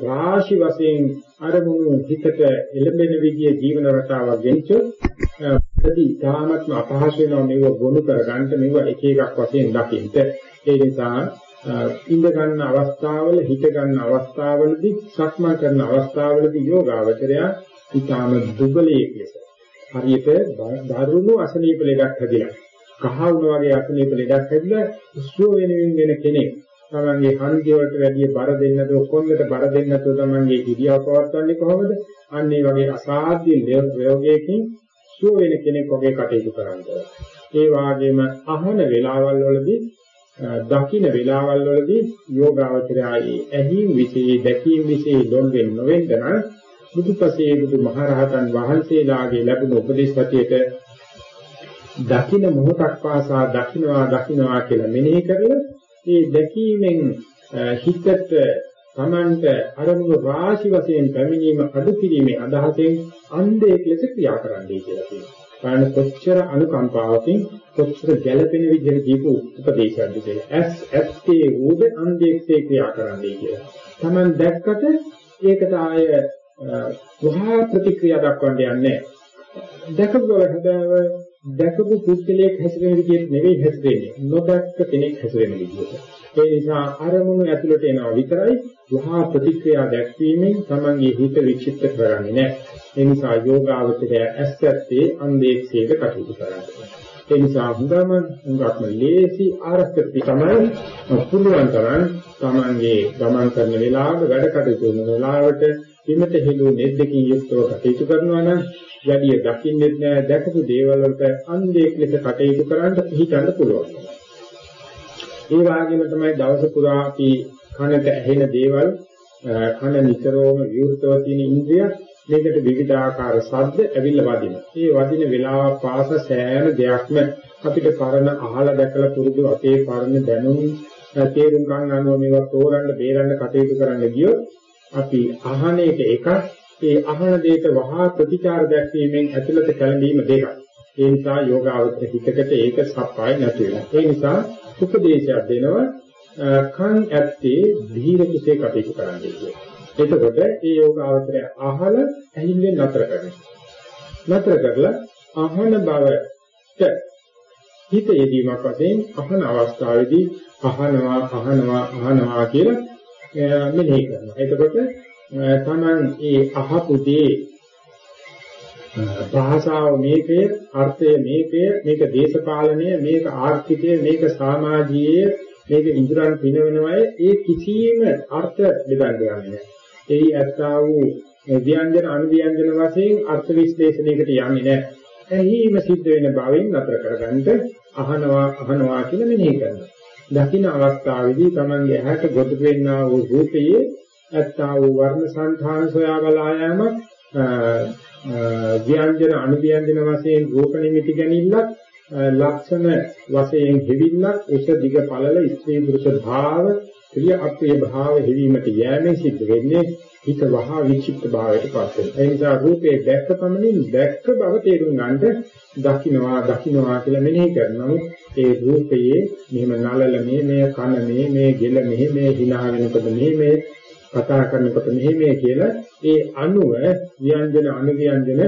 රාශි වශයෙන් අරමුණු හිතට එළඹෙන විදිය ජීවන රටාවක් ගෙනිච්චොත් ප්‍රති ධාමත්ම අපහසු වෙනවා මේව ගොනු කරගන්න මේව එක එකක් වශයෙන් දකින්න. ඒ නිසා ඉඳ ගන්න අවස්ථාවල හිත ගන්න අවස්ථාවලදී සක්මන් කරන අවස්ථාවලදී යෝගාවචරය ඊටාම දුබලයේ කියස. හරියට දරුණු අසනීප ලෙඩක් හැදිලා කහ වුණ වගේ අසනීප ලෙඩක් හැදිලා සුව වෙනින් වෙන කෙනෙක් තමන්ගේ හන්දියට වැඩි බර දෙන්නද කොන්දට බර දෙන්නද තමන්ගේ ඉරියව් පවත්වන්නේ කොහොමද? අන්න ඒ වගේ අසාධ්‍ය ප්‍රයෝගයකින් සුව වෙන කෙනෙක් වගේ කටයුතු කරන්නේ ඒ වාගේම අහන වේලාවල් වලදී දකින්න වේලාවල් වලදී යෝගාවචරයයි ඇහිම් විසේ දැකීම් විසේ දොන් වෙන්න නොවෙන්න නම් බුදුපසේ බුදු මහරහතන් වහන්සේලාගේ ලැබුණු උපදේශ පතියට දකින්න මොහොතක් පාසා දකින්නවා දකින්නවා කියලා මෙනෙහි කරලා ඒ දැකීමෙන් හිතට තමන්ට අරමුණු රාශි වශයෙන් පැමිණීම අඩු කිරීමේ අදහසෙන් අන්ධයෙක් ලෙස ක්‍රියා කරන්නයි කියලා කියනවා. කාණ කොච්චර අනුකම්පාවකින් කොච්චර ගැළපෙන විදිහට දීපු උපදේශයක්ද කියලා. ඇස් ඇත්තේ වූද අන්ධයෙක්සේ ක්‍රියා කරන්නයි කියලා. තමන් දැක්කට ඒකට ආය වහා ප්‍රතික්‍රියා දක්වන්න යන්නේ දැකපු හැබෑව දැකපු පුද්ගලයෙක් හැසිරෙන විදිහට නෙවෙයි හැසිරෙන්නේ. නොදැක්ක කෙනෙක් හැසිරෙන විදිහට. ඒ නිසා අරමුණු ඇතුළට එනවා විතරයි වහා ප්‍රතික්‍රියා දැක්වීමෙන් තමන්ගේ හිත විචිත්ත කරන්නේ නැහැ. ඒ නිසා යෝගාවචරය ඇස්සත්තේ අන්දේක්ෂේද කටයුතු කරන්නේ. ඒ නිසා හුඟම හුඟක්ම ලේසි ආරක්ෂක තමයි පුළුවන් තරම් තමන්ගේ ගමන් කරන වෙලාවට වැඩ කටයුතු කරන වෙලාවට හිමත හෙළු නෙද්දකින් යුක්තව කටයුතු කරනවා නම් වැඩි දකින්නෙත් නෑ දැකපු දේවල් වලට අන්දේක් ලෙස කටයුතු කරන්න පිළිගන්න පුළුවන්. ඒ වගේම තමයි දවස පුරා අපි කනට ඇහෙන දේවල් කන නිතරම විවෘතව තියෙන ඉන්ද්‍රිය මේකට විවිධාකාර ශබ්ද ඇවිල්ලා වදිනවා. මේ වදින වෙලාව පාස සෑම දෙයක්ම අපිට පරණ අහලා දැකලා පුරුදු අපේ පරණ දැනුම් තේරුම් ගන්න අනුව මේවා තෝරන්න බේරන්න කටයුතු කරන්න ගියොත් අපි අහන එක එකක් ඒ අහන දෙයට වහා ප්‍රතිචාර දැක්වීමෙන් ඇතුළත කැළඹීම දෙකක්. ඒ නිසා යෝගාවචර හිතකට ඒක සප්පාය නැති වෙනවා. ඒ නිසා උපදේශයක් දෙනවා කන් ඇත්තේ ධීර කුසේ කටයුතු කරන්නේ කියලා. එතකොට ඒ යෝගාවචරය අහල ඇහිල්ලෙන් නතර කරනවා. නතර කරලා අහන බවට හිත යෙදීමක් වශයෙන් අහන අවස්ථාවේදී අහනවා අහනවා අහනවා කියලා මෙනෙහි කරනවා. එතකොට තමන් ඒ අහපු දේ භාෂාව මේකය අර්ථය මේකය මේක දේශපාලනය මේක ආර්ථිකය මේක සමාජීය මේක ඉන්ද්‍රයන් පිනවනවයි ඒ කිසියම් අර්ථ බෙදන්න යන්නේ නැහැ. ඒ ඇත්තා වූ ව්‍යංජන අනුව්‍යංජන වශයෙන් අර්ථ විශ්ලේෂණයකට යන්නේ නැහැ. එහිම සිද්ධ වෙන බවින් නතර කරගන්න අහනවා අහනවා කියලා මෙනෙහි කරනවා. දකින්න අවස්ථාවේදී Tamange ඇහැට ගොඩ වෙන්නා වූ රූපයේ ඇත්තා වූ වර්ණ සංඛාන සොයා බලා යාම ව්‍යංජන අනුව්‍යංජන වශයෙන් රූප නිමිති ගැනීමක් ලක්ෂණ වශයෙන් හෙවිල්ලක් උස දිග පළල ස්ත්‍රී පුරුෂ භාව ප්‍රිය අප්‍රිය භාව හෙවීමට යෑමෙන් සිද්ධ වෙන්නේ හිත වහා විචිත්ත භාවයට පත් වෙනවා. ඒ නිසා රූපේ දැක්ක පමණින් දැක්ක බව තේරුම් ගන්නට දකින්නවා දකින්නවා කියලා මෙනෙහි කරනවා. ඒ රූපයේ මෙහෙම නලල මේ මේ කන මේ මේ ගෙල මේ මේ hina වෙනකොට මේ මේ කතා කරනකොට මෙහෙ මේ කියලා ඒ අණුව ව්‍යංජන අනුව්‍යංජන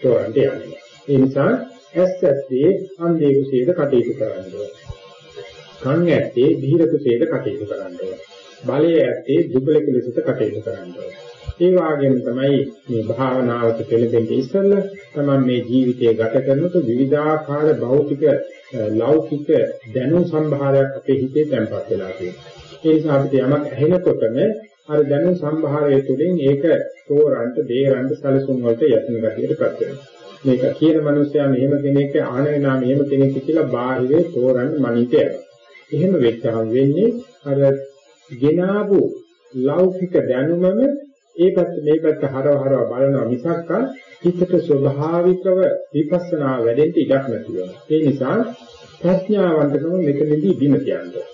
තෝරන්න යනවා. ඒ නිසා ඇස් ඇත්තේ අන්ධේ කුසේද කටයුතු කරන්න ඕනේ. කන් ඇත්තේ ධීර කුසේද කටයුතු කරන්න ඕනේ. බලය ඇත්තේ දුබල කුසේද කටයුතු කරන්න ඕනේ. ඒ වගේම තමයි මේ භාවනාවට පෙළඹෙන්න ඉස්සෙල්ලා තමයි මේ ජීවිතය ගත කරනකොට විවිධාකාර භෞතික ලෞකික දැනුම් සම්භාරයක් අපේ හිතේ තැන්පත් වෙලා තියෙනවා. ඒ නිසා අපිට යමක් ඇහෙනකොටම අර දැනුම් සම්භාරය තුළින් ඒක තෝරන්න, දේරන්න, සැලසුම් වලට යටින ගතියටපත් වෙනවා. මේක කියන මනුස්සයා මෙහෙම කෙනෙක් ආනේ නා මෙහෙම කෙනෙක් කියලා බාහිරේ තෝරන්න මනිට යනවා. එහෙම වෙච්චාම වෙන්නේ අර ගෙනාවු ලෞකික දැනුමම ඒ පැත්ත මේ පැත්ත හරව හරව බලනවා මිසක් හිතට ස්වභාවිකව විපස්සනා වැඩෙන්න ඉඩක් නැති වෙනවා. ඒ නිසා ප්‍රඥාවන්තකම මෙතනදී බිම කියන්නේ.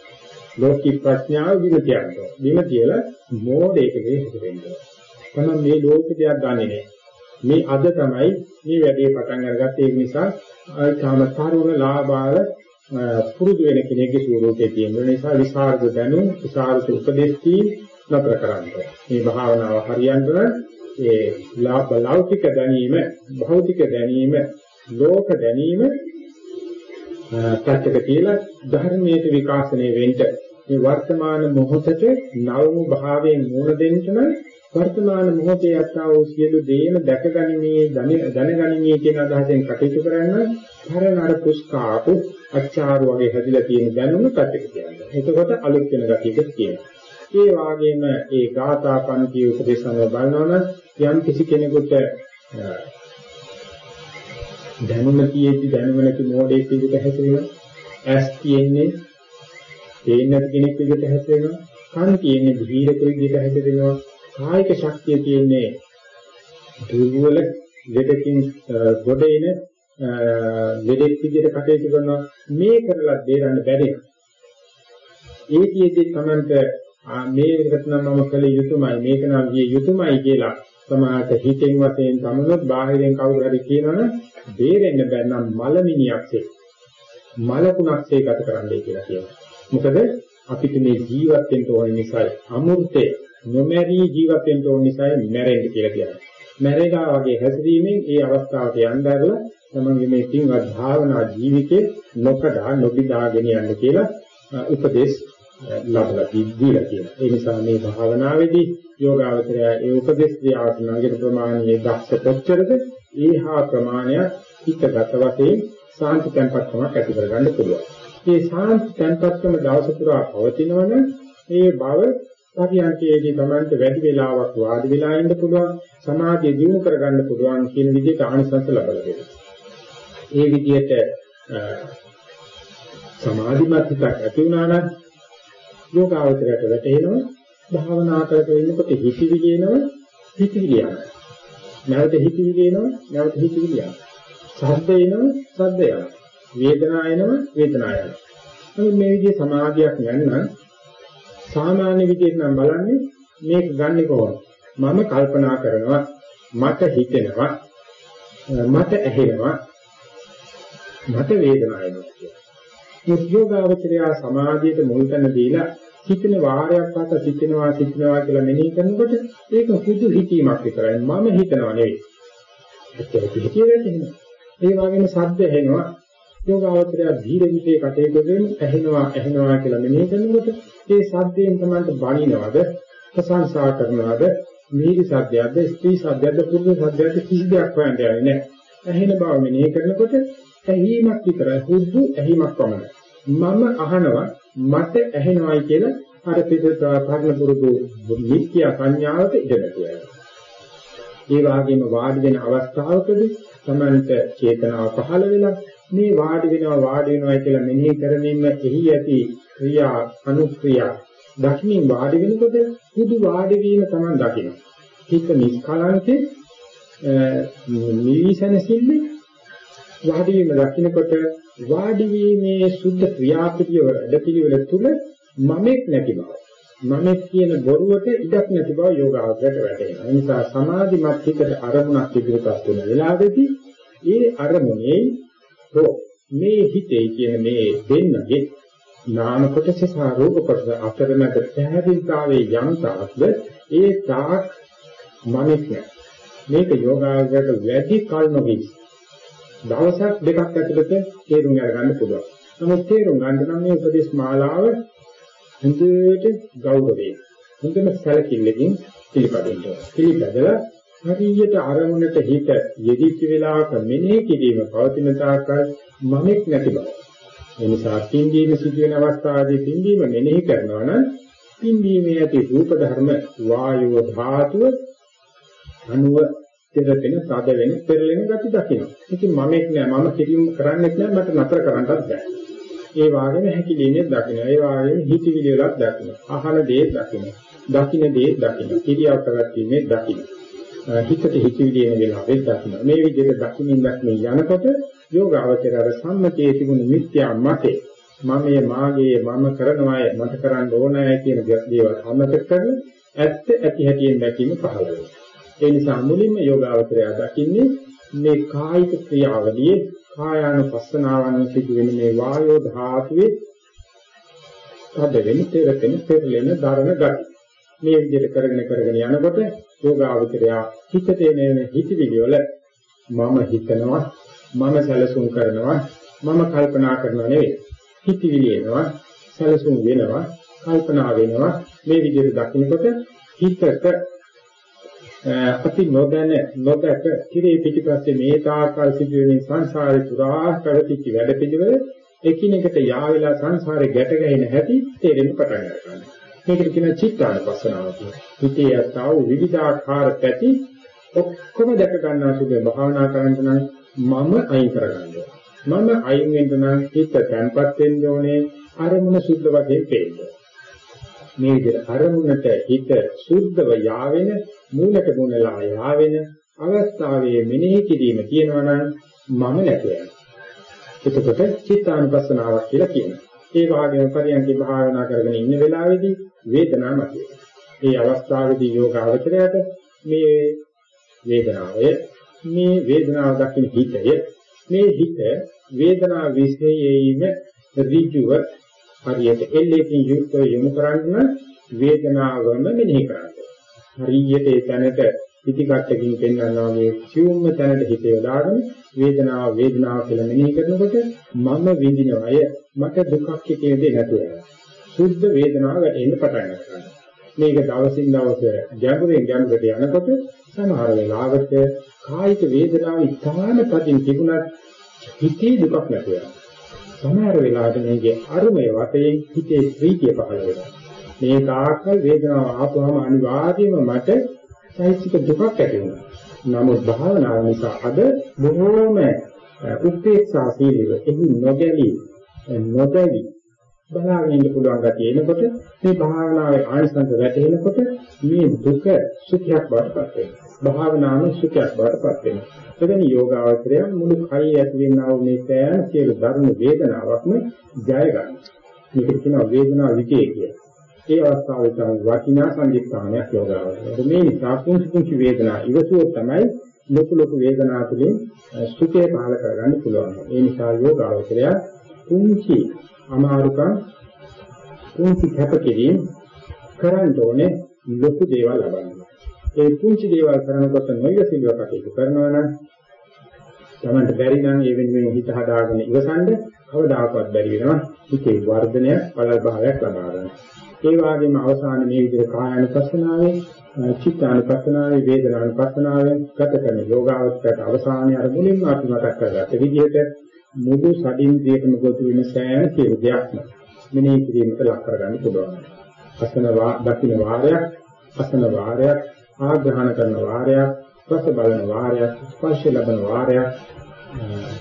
ලෝකික ප්‍රඥාව බිම කියන්නේ. බිම කියලා මෝඩයකගේ හිත වෙන්නේ. තමයි මේ ලෝක දෙයක් ගන්නෙ නෑ. මේ අද තමයි මේ වැඩේ පටන් අරගත්තේ ඒ නිසා තාම තරුණ ලාභාල පුරුදු වෙන කෙනෙක්ගේ ස්වරූපයේ තියෙන නිසා විසරද දැනුම් විසරද උපදේශී නතර කරන්නේ. මේ භාවනාව හරියන්න ඒ ලෞකික දැනීම, භෞතික දැනීම, ලෝක දැනීම පැත්තක තියලා ධර්මයේ විකාශනය වෙන්න මේ වර්තමාන මොහොතේ නවම භාවයෙන් මුණ දෙන්නම වර්තමාන මොහොතේ යත්තා වූ සියලු දේම දැකගනිමේ දැනගනිමේ කියන අදහසෙන් කටයුතු කරන්න පරණර පුස්කාපු අච්චාරු වගේ හැදිලා තියෙන දැනුම පැත්තක තියන්න. එතකොට අලුත් වෙන ගතියක තියෙනවා. ඒ වාගේම ඒ ගාථා පන්ති උපදේශන බලනවනම් යම් කිසි කෙනෙකුට දැනුම තියෙද්දි දැනුම නැති මොඩේක් විදිහට හැසිරෙනවා. ඇස් තියෙන්නේ පේන්නේ නැති කෙනෙක් විදිහට හැසිරෙනවා. කන් තියෙන්නේ දීර්ඝ විදිහට හැසිරෙනවා. කායික ශක්තිය තියෙන්නේ දුර්වල දෙදකින් ගොඩ එන දෙදෙක් විදිහට කටයුතු කරනවා. මේ කරලා දෙරන්න බැරි. ඒකෙදි තමයි මේ විදිහට නම් මම කළ යුතුමයි මේක නම් ගිය යුතුමයි කියලා සමාහත හිතෙන් වශයෙන් තමනොත් බාහිරෙන් කවුරු හරි කියනවනම් බේරෙන්න බැන්නම් මලමිනියක්සේ මලකුණක්සේ ගත කරන්නයි කියලා කියනවා. මොකද අපිට මේ ජීවත් වෙන්න ඕන නිසා අමෘතේ නොමැරී ජීවත් වෙන්න ඕන නිසා මැරෙන්න කියලා කියනවා. මැරෙලා වගේ හැසිරීමෙන් ඒ අවස්ථාවට යන්න ඇරලා තමන්ගේ මේ පින්වත් භාවනා ජීවිතේ නොකඩා නොබිදාගෙන යන්න කියලා උපදේශ ලබලා දීලා කියනවා. ඒ නිසා මේ භාවනාවේදී යෝගාවචරය ඒ උපදේශ දියාට නගින ප්‍රමාණයේ දක්ෂ කොච්චරද ඒහා ප්‍රමාණය හිතගත වශයෙන් සාන්ති tempatකමක් ඇති කරගන්න පුළුවන්. මේ සාන්ති tempatකම දවස පුරා පවතිනවනම් ඒ බව පරියන්කේදී Tamante වැඩි වේලාවක් වාඩි වෙලා ඉන්න පුළුවන් සමාධිය දියුණු කරගන්න පුළුවන් කියන විදිහට ආනිසංස ලබලා දෙනවා. ඒ විදිහට සමාධිමත් හිතක් ඇති වුණා නම් යෝගාවචරයට වැටෙනවා භාවනා කරගෙන ඉන්නකොට හිතවිලි එනවා හිතවිලි යනවා. නැවත හිතවිලි එනවා නැවත හිතවිලි යනවා. ශබ්ද එනවා ශබ්ද යනවා. වේදනා එනවා වේදනා යනවා. නමුත් මේ විදිහේ සමාධියක් නැත්නම් සාමාන්‍ය විදිහට නම් බලන්නේ මේක ගන්නෙ කොහොමද? මම කල්පනා කරනවා මට හිතෙනවා මට ඇහෙනවා මට වේදනාවක් එනවා කියලා. මේ යෝගාවචරය සමාධියට මුල් තැන දීලා හිතන වාරයක් පාසා හිතනවා හිතනවා කියලා මෙනෙහි කරනකොට ඒක පුදු හිතීමක් විතරයි මම හිතනවා නෙවෙයි. ඒක හිතේන්නේ. ඒ වගේම ශබ්ද ඇහෙනවා යෝගාවචරය ධීර විසේ කටයුතු කරන ඇහෙනවා ඇහෙනවා කියලා මෙනෙහි කරනකොට ඒ ශබ්දයෙන් තමයි බණිනවද ප්‍රශංසා කරනවද මීරි ශබ්දයක්ද ස්ත්‍රී ශබ්දයක්ද පුරුදු ශබ්දයක්ද කිසි දෙයක් හොයන්න යන්නේ නැහැ. ඇහෙන බව මෙනෙහි කරනකොට ඇහිීමක් විතරයි හුදු ඇහිීමක් පමණයි. මම අහනවා මට ඇහෙනවයි කියලා අර පිට පරණ පුරුදු නිත්‍ය සංඥාවට ඉඩ නැතුව ඒ වගේම වාඩි වෙන අවස්ථාවකදී තමන්ට චේතනාව පහළ වෙලා මේ වාඩි වෙනවා වාඩි වෙනවා කියලා මෙනෙහි කරමින්ම එහි ඇති ක්‍රියා අනුක්‍රියා දක්මින් වාඩි වෙනකොට පුදු වාඩි වීම තමයි දකින්න. හිත නිස්කලංකේ නිවිසනසිල්ලේ වාඩි වීම දකින්නකොට වාඩි වීමේ සුද්ධ ක්‍රියාපිටිය වැඩපිළිවෙල තුල මමෙක් නැති බව. මමෙක් කියන බොරුවට ඉඩක් නැති බව යෝගාවචරයට වැටහෙනවා. ඒ නිසා සමාධිමත් හිතට අරමුණක් ඉදිරියපත් වෙන වෙලාවෙදී ඒ අරමුණේ හෝ මේ හිතේ කියන මේ දෙන්නගේ නාම කොටස සහ රූප කොටස අතරමැද පැහැදිලිතාවේ යම් තාක්ද ඒ තාක් මනෙක් මේක යෝගාවචරයට වැඩි කල් නොවේ. දවසක් දෙකක් ඇතුළත තේරුම් අරගන්න පුළුවන්. නමුත් තේරුම් ගන්න නම් මේ උපදේශ මාලාව හොඳට ගෞරවයෙන් හොඳම සැලකිල්ලකින් පිළිපදින්න ඕනේ. පිළිපදලා හරියට අරමුණට හිත යෙදිච්ච වෙලාවක මෙනෙහි කිරීම පවතින තාක්කල් මමෙක් නැති බව. ඒ නිසා පින්දීම සිදුවෙන අවස්ථාවේදී පින්දීම මෙනෙහි කරනවා නම් පින්දීමේ ඇති රූප ධර්ම වායුව ධාතුව අනුව දෙරපෙන සාද වෙන පෙරලෙන ගති දකින්න. ඉතින් මම එක් නෑ මම කිරීම කරන්නේත් නෑ මට නතර කරන්නත් බෑ. ඒ වාගේම හැකිලීමේ දකින්න. ඒ වාගේම හිතවිලි වලත් දකින්න. අහන දේ දකින්න. දකින්න දේ දකින්න. කිරියාව කරගැනීමේ දකින්න. හිතට හිතවිලි එන වෙලාවෙත් දකින්න. මේ විදිහට දකින්න දක්මින් යනකොට යෝගාවචරය සම්මතයේ තිබුණු මිත්‍යා මතේ මමයේ මාගේ මම කරනවාය මට කරන්න ඕනෑ කියන දේවල් අමතක කරලා ඇත්ත ඇති හැටියෙන් දැකීම පහළ වෙනවා. ඒ නිසා මුලින්ම යෝගාවචරය දකින්නේ මේ කායික ක්‍රියාවලියේ කායානුපස්සනාවන් සිදුවෙන මේ වායෝ ධාතුවේ තද වෙන තෙරපෙන පෙරලෙන ධර්ම ගති. මේ විදිහට කරගෙන කරගෙන යනකොට යෝගාවචරය හිතට එන හිතවිලි වල මම හිතනවා මම සැලසුම් කරනවා මම කල්පනා කරනවා නෙවෙයි හිතවිලි එනවා සැලසුම් වෙනවා කල්පනා වෙනවා මේ විදිහට දකින්නකොට හිතට අපි නොදැන නොදක කිරේ පිටිපස්සේ මේ තාකල් සිදුවෙන සංසාරේ පුරා පැවතිච්ච වැඩ පිළිවෙල එකිනෙකට යාවෙලා සංසාරේ ගැට ගැහෙන හැටි තේරෙන්න පටන් ගන්නවා. මේකට කියන චිත්තානුපස්සනාව කියලා. හිතේ යතාව විවිධාකාර පැති ඔක්කොම දැක ගන්නා සුදු භාවනා කරන්න නම් මම අයින් කරගන්නවා. මම අයින් වෙන්න නම් හිත තැන්පත් වෙන්න ඕනේ අරමුණ සුද්ධ වශයෙන් පේන්න. මේ විදිහට අරමුණට හිත සුද්ධව යාවෙන මූලට මුලලා යාවෙන අවස්ථාවේ මෙනෙහි කිරීම කියනවා නම් මම නැතුව යනවා. එතකොට චිත්තානුපස්සනාවක් කියලා කියනවා. ඒ වගේම පරියන්ක භාවනා කරගෙන ඉන්න වෙලාවේදී වේදනාව මතුවේ. ඒ අවස්ථාවේදී යෝග අවචරයට මේ වේදනාවය මේ වේදනාව දකින්න හිතය මේ හිත වේදනා විශ්ේයීම ඍජුව හරියට එල්ලේකින් යුක්තව යොමු කරන්න වේදනාවම මෙනෙහි කරන්න. හරියට ඒ තැනට පිටිකට්ටකින් පෙන්වනවා වගේ සියුම්ම තැනට හිත යොදාගෙන වේදනාව වේදනාව කියලා මෙනෙහි කරනකොට මම විඳිනවය මට දුකක් හිතෙන්නේ නැතුව යනවා. සුද්ධ වේදනාව වැටෙන්න පටන් ගන්නවා. මේක දවසින් දවස ගැඹුරින් ගැඹුරට යනකොට සමහර වෙලාවට කායික වේදනාව ඉතාම තදින් තිබුණත් හිතේ දුකක් නැතුව යනවා. සමහර වෙලාවට මේකේ අරුමය වශයෙන් හිතේ ප්‍රීතිය පහළ වෙනවා. මේ තාක්කල් වේදනාව ආපුවම අනිවාර්යයෙන්ම මට සාහිත්‍යික දුකක් ඇති වෙනවා. නමුත් භාවනාව නිසා අද බොහෝම උපේක්ෂාශීලීව එහි නොගැලී නොදැවි බලාගෙන ඉන්න පුළුවන් ගැතිය එනකොට මේ භාවනාවේ ආනිසංස වැටෙනකොට මේ දුක සුඛයක් බවටපත් වෙනවා. භාවනාවේ සුඛයක් බවටපත් වෙනවා. එවැනි යෝගාවචරය මුළු කය ඇති වෙනා වූ මේ සෑම සියලු ධර්ම වේදනාවක්ම ජය ගන්නවා. මේක කියනවා වේදනා විජේ කියලා. ඒ අවස්ථාවේ තමයි වටිනා සංදිස්ථානයක් යෝගාවචරය. මේ නිසා කුංචි කුංචි වේදනා ඉවසුවොත් තමයි ලොකු ලොකු වේදනා තුළින් සුඛය පහළ කරගන්න පුළුවන්. ඒ නිසා යෝගාවචරය කුංචි අමාරුකම් කුංචි කැපකිරීම කරන්න ඕනේ ලොකු දේවල් ලබන්න. ඒ කුංචි දේවල් කරනකොට නොයසිල්ව කටයුතු කරනවා නම් තමන්ට බැරි නම් ඒ වෙනුවෙන් හිත හදාගෙන ඉවසන්න කවදාකවත් බැරි වෙනවා හිතේ වර්ධනය බලල් භාවයක් ලබා ගන්න. ඒ වගේම අවසාන මේ විදිහට කායानुපස්සනාවේ චිත්තානුපස්සනාවේ වේදනානුපස්සනාවේ ගත කරන යෝගාවස්ථයට අවසානයේ අර මුලින්ම අපි මතක් කරගත්ත විදිහට මුළු සඩින්ද්‍රියකම ගොතු වෙන සෑම සියලු දෙයක්ම මෙනෙහි කිරීමට ලක් කරගන්න පුළුවන්. අසන දකින්න වාරයක්, අසන වාරයක්, ආග්‍රහණ කරන වාරයක්, රස බලන වාරයක්, ස්පර්ශ ලබන වාරයක්,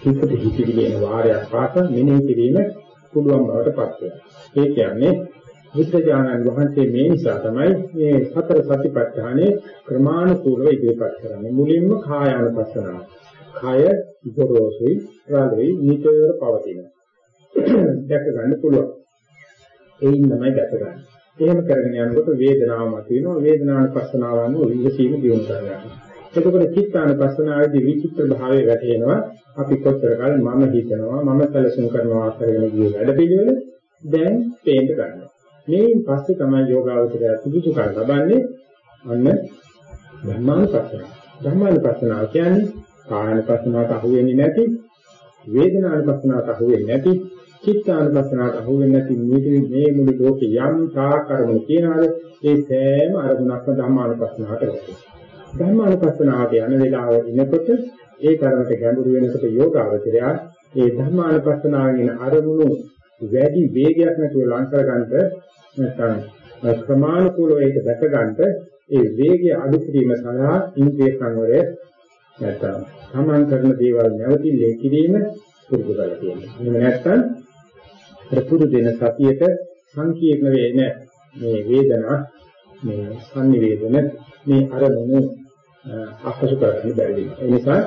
හිතට හිතවිලි එන වාරයක් පාස මෙනෙහි කිරීම පුළුවන් බවට පත් වෙනවා. ඒ කියන්නේ බුද්ධ වහන්සේ මේ නිසා තමයි මේ සතර සතිපට්ඨානේ ක්‍රමානුකූලව ඉදිරිපත් කරන්නේ. මුලින්ම කායානුපස්සනාව. කය ගොරෝසුයි රළයි නිතර පවතින. දැක ගන්න පුළුවන්. ඒයින් තමයි දැක ගන්න. එහෙම කරගෙන යනකොට වේදනාව මතුවෙනවා. වේදනානුපස්සනාවන් විශ්ීම දියුණු කරගන්නවා. එතකොට චිත්තානුපස්සනාවේදී විචිත්‍ර භාවය වැටෙනවා. අපි කොච්චර කල් මම හිතනවා මම සැලසුම් කරනවා කරගෙන ගිය වැඩ පිළිවෙල දැන් පේන්න ගන්නවා. මේන් පස්සේ තමයි යෝගාවචරය සුදුසුකම් ලබන්නේ අන්න ධර්මානුපස්සනාව. ධර්මානුපස්සනාව කියන්නේ කායනුපස්සනාවට අහු වෙන්නේ නැති වේදනානුපස්සනාවට අහු වෙන්නේ නැති චිත්තානුපස්සනාවට අහු වෙන්නේ නැති මේ මේ මුළු ලෝකේ යම් තාක් අරමුණු තියනවාද ඒ සෑම අරමුණක්ම ධර්මානුපස්සනාවට වැටෙනවා. ධර්මානුපස්සනාවට යන වෙලාව ඉනකොට ඒ කර්මයට ගැඹුරු වෙනකොට යෝගාවචරය ඒ ධර්මානුපස්සනාවෙන් අරමුණු වැඩි වේගයක් නැතුව ලං කරගන්න නැත්නම් ක්‍රමානුකූලව ඒක දැක ගන්නට ඒ වේගය අඩු කිරීම සඳහා ඉන්ද්‍රිය සංවරය නැත්නම් සමාන කරන දේවල් නැවතිල්ලේ කිරීම පුරුදු කරලා තියෙනවා. එහෙම නැත්නම් ප්‍රපුරු දෙන සතියට සංකීර්ණ වෙන මේ වේදනා මේ සංනිවේදන මේ අරමුණු අපසු කරගන්න බැරි වෙනවා. ඒ නිසා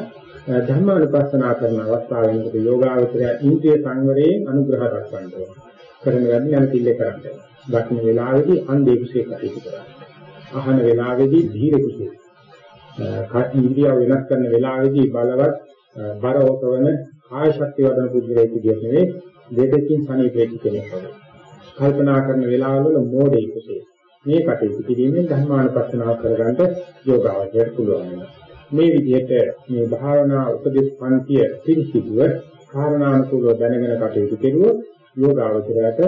ධර්මානුපස්සනා කරන අවස්ථාවෙනකොට යෝගාවචරය ඉන්ද්‍රිය සංවරයෙන් අනුග්‍රහ දක්වන්න ඕන. කරන වැඩ නැතිලේ කරන්න. දක්න වේලාවේදී අන්දේ කුසේ කටයුතු කරන්න. අහන වේලාවේදී ධීර කුසේ. ඉන්ද්‍රිය වෙනස් කරන වේලාවේදී බලවත් බර ඔසවන කාය ශක්තිය වදන පුද්ගලයෙක් විදිහට නෙවෙයි දෙදකින් සනීපෙච්ච කෙනෙක් වගේ. කල්පනා කරන වේලාවවල මෝඩේ කුසේ. මේ කටයුතු කිරීමෙන් ධර්මානුපස්සනාව කරගන්න යෝගාවචරයට පුළුවන් වෙනවා. මේ විදිහට මේ භාවනා උපදේශ පන්තිය පිළිසිදුව කාරණානුකූලව දැනගෙන කටයුතු කෙරුවොත් යෝගාවචරයට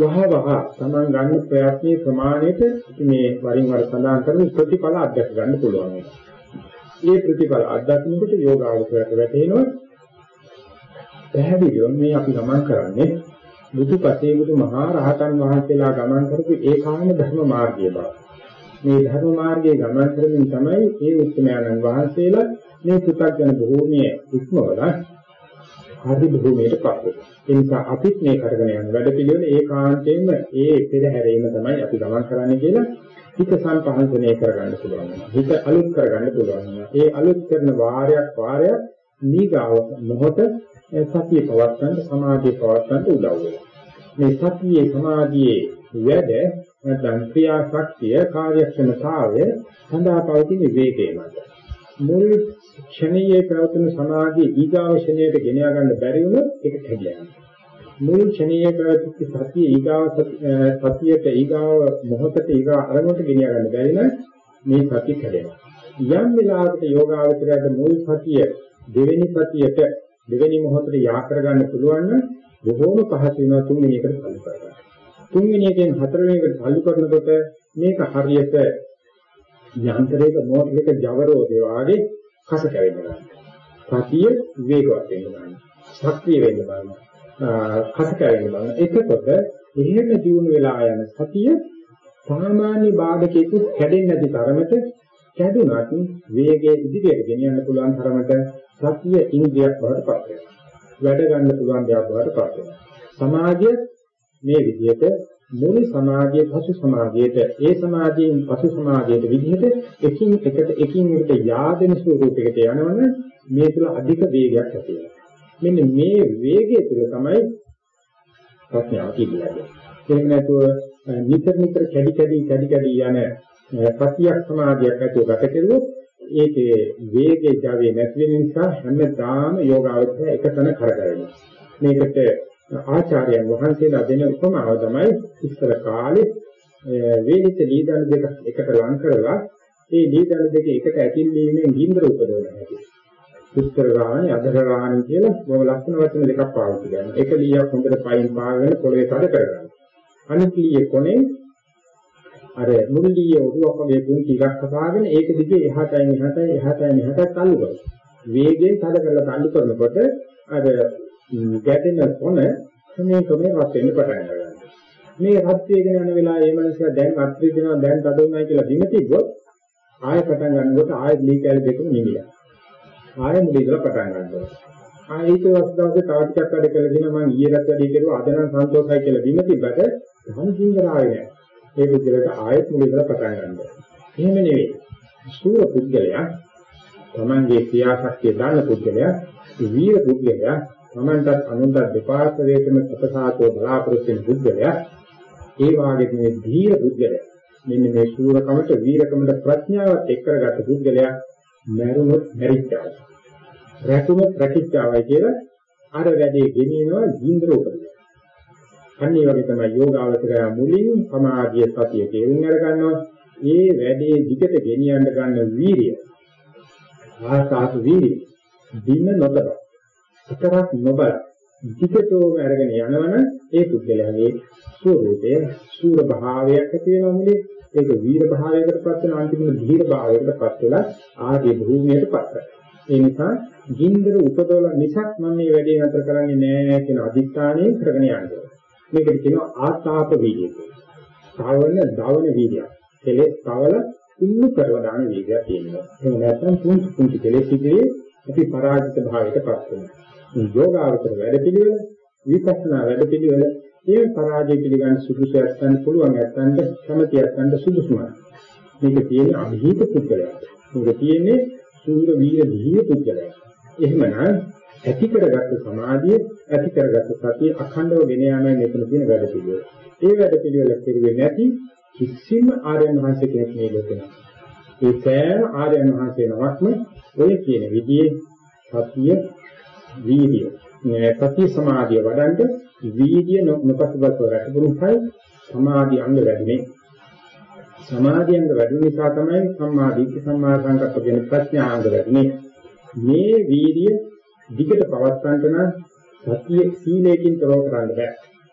වහවහ තමන් ගන්න ප්‍රයත්නයේ ප්‍රමාණයට මේ වරින් වර සඳහන් කරන ප්‍රතිඵල අධ්‍යක් ගන්න පුළුවන් වෙනවා. මේ ප්‍රතිඵල අධ්‍යාත්මිකට යෝගාවචරයට වැටෙනවා. පැහැදිලිව මේ අපි ගමන් කරන්නේ බුදුපසේ බුදු මහා රහතන් වහන්සේලා ගමන් කරපු ඒකායන ධර්ම මාර්ගය බව. මේ ධර්ම මාර්ගයේ ගමන් කරමින් තමයි මේ උත්තරමයන් වහන්සේලා මේ පු탁ජන භූමියේ ඉක්මවලා ආදි භූමියට පත් වෙනවා. ඒ නිසා අපිත් මේ කරගෙන යන වැඩ පිළිවෙල ඒකාන්තයෙන්ම ඒ පෙරහැරීම තමයි අපි ගමන් කරන්නේ කියලා හිත සංපහන්සනය කරගන්න පුළුවන්. හිත අලුත් කරගන්න පුළුවන්. ඒ අලුත් කරන වාරයක් වාරයක් නීගාව මොහොත සතිය පවත්වන්න සමාධිය පවත්වන්න උදව් වෙනවා. මේ සතියේ සමාධියේ වැඩ නැත්නම් ක්‍රියා ශක්තිය කාර්යක්ෂමතාවය සඳහා පවතින වේගය මත. මුල් ක්ෂණයේ ප්‍රවතුන සමාධිය ඊගාව ක්ෂණයට ගෙන ගන්න බැරි වුණොත් ඒක කැඩලා යනවා. මුල් ක්ෂණයේ ප්‍රවතුන සතිය ඊගාව සතියට ඊගාව මොහොතට ඊගාව අරමුණට ගෙන ගන්න බැරි නම් මේ සතිය කැඩෙනවා. යම් වෙලාවකට යෝගාවචරයට මුල් සතිය දෙවෙනි සතියට දෙවෙනි මොහොතට යා කරගන්න පුළුවන් නම් බොහෝම පහසු වෙනවා තුන්වෙනි එකට සල්ලි කරගන්න. තුන්වෙනි එකෙන් හතරවෙනි එකට සල්ලි කරනකොට මේක හරියට යන්ත්‍රයක මෝටරයක ජවරෝදේ වාගේ කස කැවෙනවා. සතිය වේගවත් වෙනවා. ශක්තිය වෙනවා. කස කැවෙනවා. එතකොට එහෙම දියුණු වෙලා යන සතිය සාමාන්‍ය බාධකයක කැඩෙන්නේ නැති තරමට කැඩුනත් වේගයේ ඉදිරියට ගෙනියන්න පුළුවන් තරමට සතිය ඉන්ද්‍රියක් බවට පත් වෙනවා. වැඩ ගන්න පුළුවන් දෙයක් බවට පත් වෙනවා. සමාධිය මේ විදිහට මුල් සමාධිය පසු සමාධියට ඒ සමාධියෙන් පසු සමාධියට විදිහට එකින් එකට එකින් එකට yaadෙන ස්වරූපයකට යනවනම් මේ තුල අධික වේගයක් ඇති වෙනවා. මෙන්න මේ වේගය තුල තමයි ප්‍රඥාව කියන්නේ. ඒක නැතුව නිතර නිතර කැඩි කැඩි කැඩි කැඩි යන සතියක් සමාධියක් ඇතුව ගත කෙරුවොත් ඒකේ වේගයේ ජාවේ නැති වෙන නිසා හැමදාම යෝගාවචරය එකතන කරකැවෙනවා. මේකට ආචාර්යයන් වහන්සේලා දෙන උපමාව තමයි ඉස්සර කාලේ වේදිත දීදල් දෙක එකට ලං කරලා ඒ දීදල් දෙක එකට ඇතිල්ීමෙන් ගින්දර උපදවන හැටි. උත්තර රාණි අධර රාණි කියලා බොහොම ලස්සන වචන දෙකක් පාවිච්චි කරනවා. එක ලීයක් හොඳට පයින් පාගෙන පොළවේ තද කරගන්න. අනිත් ලීයේ කොනේ අර මුල්ලිය ඔරුවක් වගේ පුංචි එකක් කපාගෙන ඒක දිගේ එහාටයි මෙහාටයි එහාටයි මෙහාටයි තල්ලු කරනවා. වේගයෙන් තද කරලා තල්ලු කරනකොට අර ගැටෙන කොන මේ ක්‍රමයෙන් රත් වෙන්න පටන් ගන්නවා. මේ රත් වෙගෙන යන වෙලාවේ මේ මනුස්සයා දැන් අත්‍රි දෙනවා දැන් තද වුණා කියලා බිම තිබ්බොත් ආයෙ පටන් ගන්නකොට ආයෙ ලී කැලි දෙකම නිවිලා. ආයෙ මුලින් ඉඳලා පටන් ගන්නවා. ආයෙ ඊට වස්දාසේ තව ටිකක් වැඩ කරලා දින මම ඊයේත් වැඩි කරුවා අද නම් සන්තෝෂයි කියලා බිම තිබ්බට ධන ජීවරාවේ නෑ. ඒ විදිහට ආයෙත් මුලින් ඉඳලා පටන් ගන්නවා. එහෙම නෙවෙයි. සූර පුද්ගලයා තමන්ගේ ක්‍රියාශක්තිය දාන පුද්ගලයා වීර පුද්ගලයා තමන්ටත් අනුන්ටත් දෙපාර්ශ්වයටම සපසාතෝ බලාපොරොත්තු වෙන පුද්ගලයා ඒ වාගේ මේ ධීර පුද්ගලයා මෙන්න මේ සූරකමට වීරකමට ප්‍රඥාවත් එක් කරගත්ත පුද්ගලයා මරුණොත් මැරිච්චා. රැකුණොත් රැකිච්චාවයි කියලා අර වැඩේ ගෙනියනවා ජීන්ද්‍ර උපදිනවා. අන්නේ වගේ තමයි යෝගාවචරය මුලින් සමාධිය සතිය තේරුම් අරගන්නවා. මේ වැඩේ දිගට ගෙනියන්න ගන්න වීරිය. ආසාතු වීරිය. දින නොතබ. එකක් නොබල. දිගටම අරගෙන යනවන ඒ පුද්ගලයාගේ ස්වરૂපය සූර භාවයක් ඇති වෙනවා මුලේ. ඒක වීර භාවයකට පත් වෙන අන්තිමට ධීර භාවයකට පත් වෙලා ආදී භූමියට පත් වෙනවා. ඒ නිසා ගින්දර උපදවල මිසක් මම මේ වැඩේ නතර කරන්නේ නැහැ කියන අදිස්ථානයේ කරගෙන යනවා. මේකට කියනවා ආතාප වීර්යය. තවන දවන වීර්යය. කෙලෙස් තවල ඉන්නු කරලා දාන වීර්යය තියෙනවා. එහෙම නැත්නම් පුංචි පුංචි කෙලෙස් ඉදිරියේ අපි පරාජිත භාවයකටපත් වෙනවා. මේ යෝගාවචර වැඩපිළිවෙල විපස්සනා වැඩපිළිවෙල ඒ පරාජය පිළිගන්න සුදුසු නැත්නම් පුළුවන් නැත්නම් කැමැති නැත්නම් සුදුසුමයි. මේක තියෙන්නේ අභීත පුද්ගලයා. මේක තියෙන්නේ සූර වීර දීය පුද්ගලයා. එහෙමනම් ඇති කරගත්ත සමාධිය ඇති කරගත්ත සතිය අඛණ්ඩව ගෙන යාමයි මෙතන තියෙන වැඩ පිළිවෙල. ඒ වැඩ පිළිවෙල කෙරුවේ නැති කිසිම ආර්යයන් වහන්සේ කෙනෙක් මේ ලෝකේ නැහැ. ඒ සෑම ආර්යයන් වහන්සේ නමක්ම ඔය කියන විදිහේ සතිය වීර්ය සතිය සමාධිය වඩන්ට වීර්ය නොපසුබස්ව රැකගුරුයි සමාධි අංග වැඩිනේ. සමාධි අංග වැඩි නිසා තමයි සම්මා දිට්ඨි සම්මා සංකප්ප කියන ප්‍රඥා අංග වැඩිනේ. මේ වීර්ය දිගට පවත්වන්නට නම් සතිය සීලයෙන් තොරව කරන්න බෑ.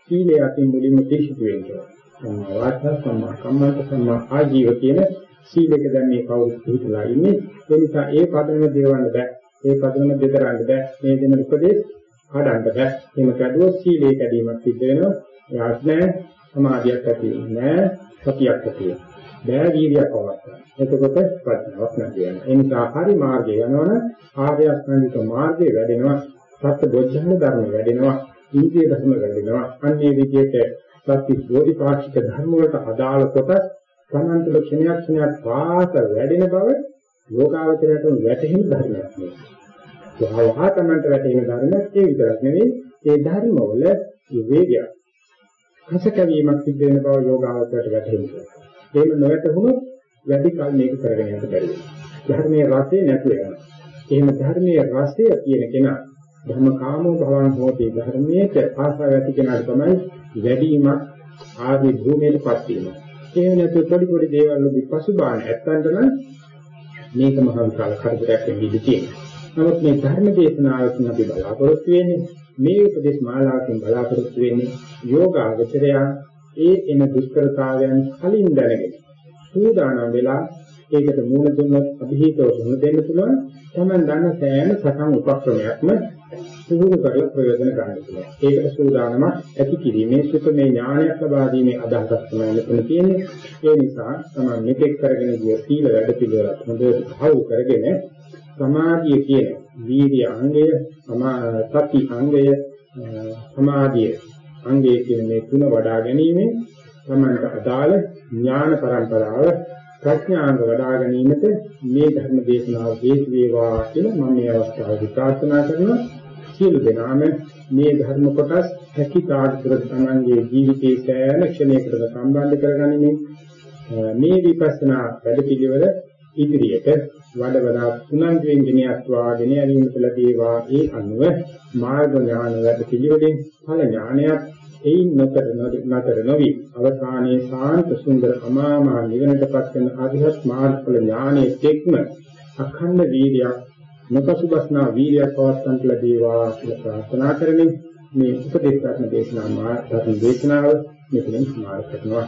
සීලය අතින් මුලින්ම පිළිසිතු වෙනවා. සම්මා වාචා සම්මා කම්මන්ත සම්මා ආජීව කියන සීලයක දැන් මේ කවුරුත් පිළිතුලා ඉන්නේ. ඒ නිසා ඒ පදනම දෙවන්න බෑ. ඒ පදනම දෙතරන්න බෑ. මේ දෙන උපදේශ කඩන්න බෑ. එහෙම කැඩුවොත් සීලේ කැඩීමක් සිද්ධ වෙනවා. යාත් නැහැ සමාධියක් ඇති වෙන්නේ නැහැ. සතියක් ඇති වෙනවා. බෑ වීර්යයක් පවත්වා. එතකොට ප්‍රඥාවක් නැති වෙනවා. ඒ නිසා හරි මාර්ගය යනවනම් ආර්ය අෂ්ටාංගික මාර්ගය වැඩෙනවා. සත්‍ය බොද්ධංග ධර්ම වැඩෙනවා. ඉන්ද්‍රිය ධර්ම වැඩෙනවා. අන්නේ විදිහට සත්‍ය බෝධිපාක්ෂික ධර්ම වලට අදාළ කොට සමන්තල ක්ෂණයක් ක්ෂණයක් පාස වැඩෙන බව යෝගාවචරයට වැටහෙන ධර්මයක් නෙවෙයි. වහවහ තමන්ට වැටෙන ධර්මයක් ඒ විතරක් නෙවෙයි ඒ ධර්මවල වේගය. හසකවීමක් සිද්ධ වෙන බව යෝගාවචරයට වැටහෙනවා. එහෙම නොවැටහුනොත් වැඩි කල මේක කරගෙන යන්න බැරි වෙනවා. ධර්මයේ රසය නැතු වෙනවා. එහෙම ධර්මයේ රසය කියන කෙනා ධර්ම කාමෝ භවං හෝති ධර්මයේ ආසාව ඇති කෙනාට තමයි වැඩිමක් ආදී භූමියටපත් වීම. ඒ නැතු පොඩි පොඩි දේවල් වලදී පසුබාහන ඇත්තන්ට නම් මේක මහ විශාල කරදරයක් වෙන්න ඉඩ තියෙනවා. නමුත් මේ ධර්ම දේශනාවකින් අපි බලාපොරොත්තු වෙන්නේ මේ උපදේශ මාලාවකින් බලාපොරොත්තු වෙන්නේ යෝගාවචරය ඒ එන දුෂ්කරතාවයන් කලින් දැනගෙන සූදානම් වෙලා ඒකට මූණ දුන්නොත් અભිහිතව දුන්න දෙන්න පුළුවන් තමයි දන්න සෑම සකම් උපක්‍රමයක්ම පුහුණු කරලා ප්‍රයෝජන ගන්න පුළුවන්. ඒකට සූදානම ඇති කිරීමේ සුතමේ ඥානයක් ලබා දීමේ අදහසක් තමයි මෙතන තියෙන්නේ. ඒ නිසා තමයි මෙතෙක් කරගෙන ගිය සීල වැඩ පිළිවෙලක් හොඳට භාවු කරගෙන සමාධිය කියන වීර්ය අංගය සති අංගය සමාධිය අංගය කියන මේ තුන වඩා ගැනීම තමන්ට අදාළ ඥාන පරම්පරාව ප්‍රඥාංග වඩා ගැනීමට මේ ධර්ම දේශනාව හේතු වේවා කියලා මම මේ අවස්ථාවේදී ප්‍රාර්ථනා කරනවා සියලු දෙනාම මේ ධර්ම කොටස් හැකි තාක්ෂර තමන්ගේ ජීවිතයේ සෑම ක්ෂණයකටම සම්බන්ධ කරගනිමින් මේ විපස්සනා වැඩපිළිවෙල ඉදිරියට වඩ වඩා උනන්දුවෙන් ගෙන යත්වා ගෙන යීමට ලැබේවා ඒ අනුව මාර්ග ඥාන වැඩ පිළිවෙලින් ඵල ඥානයක් එයින් නොතර නතර නොවි. අවසානයේ සාන්ත සුන්දර අමාමා නිවනටපත් වෙන අධිහත් මාර්ගඵල ඥානයේ තෙක්ම අඛණ්ඩ වීර්යයක් නොපසුබස්නා වීර්යයක් පවත්තන්ට ලැබේවා කියලා ප්‍රාර්ථනා කරමින් මේ උපදේශ ධර්ම දේශනා මා ධර්ම දේශනාව මෙතනින් සමාප්ත කරනවා.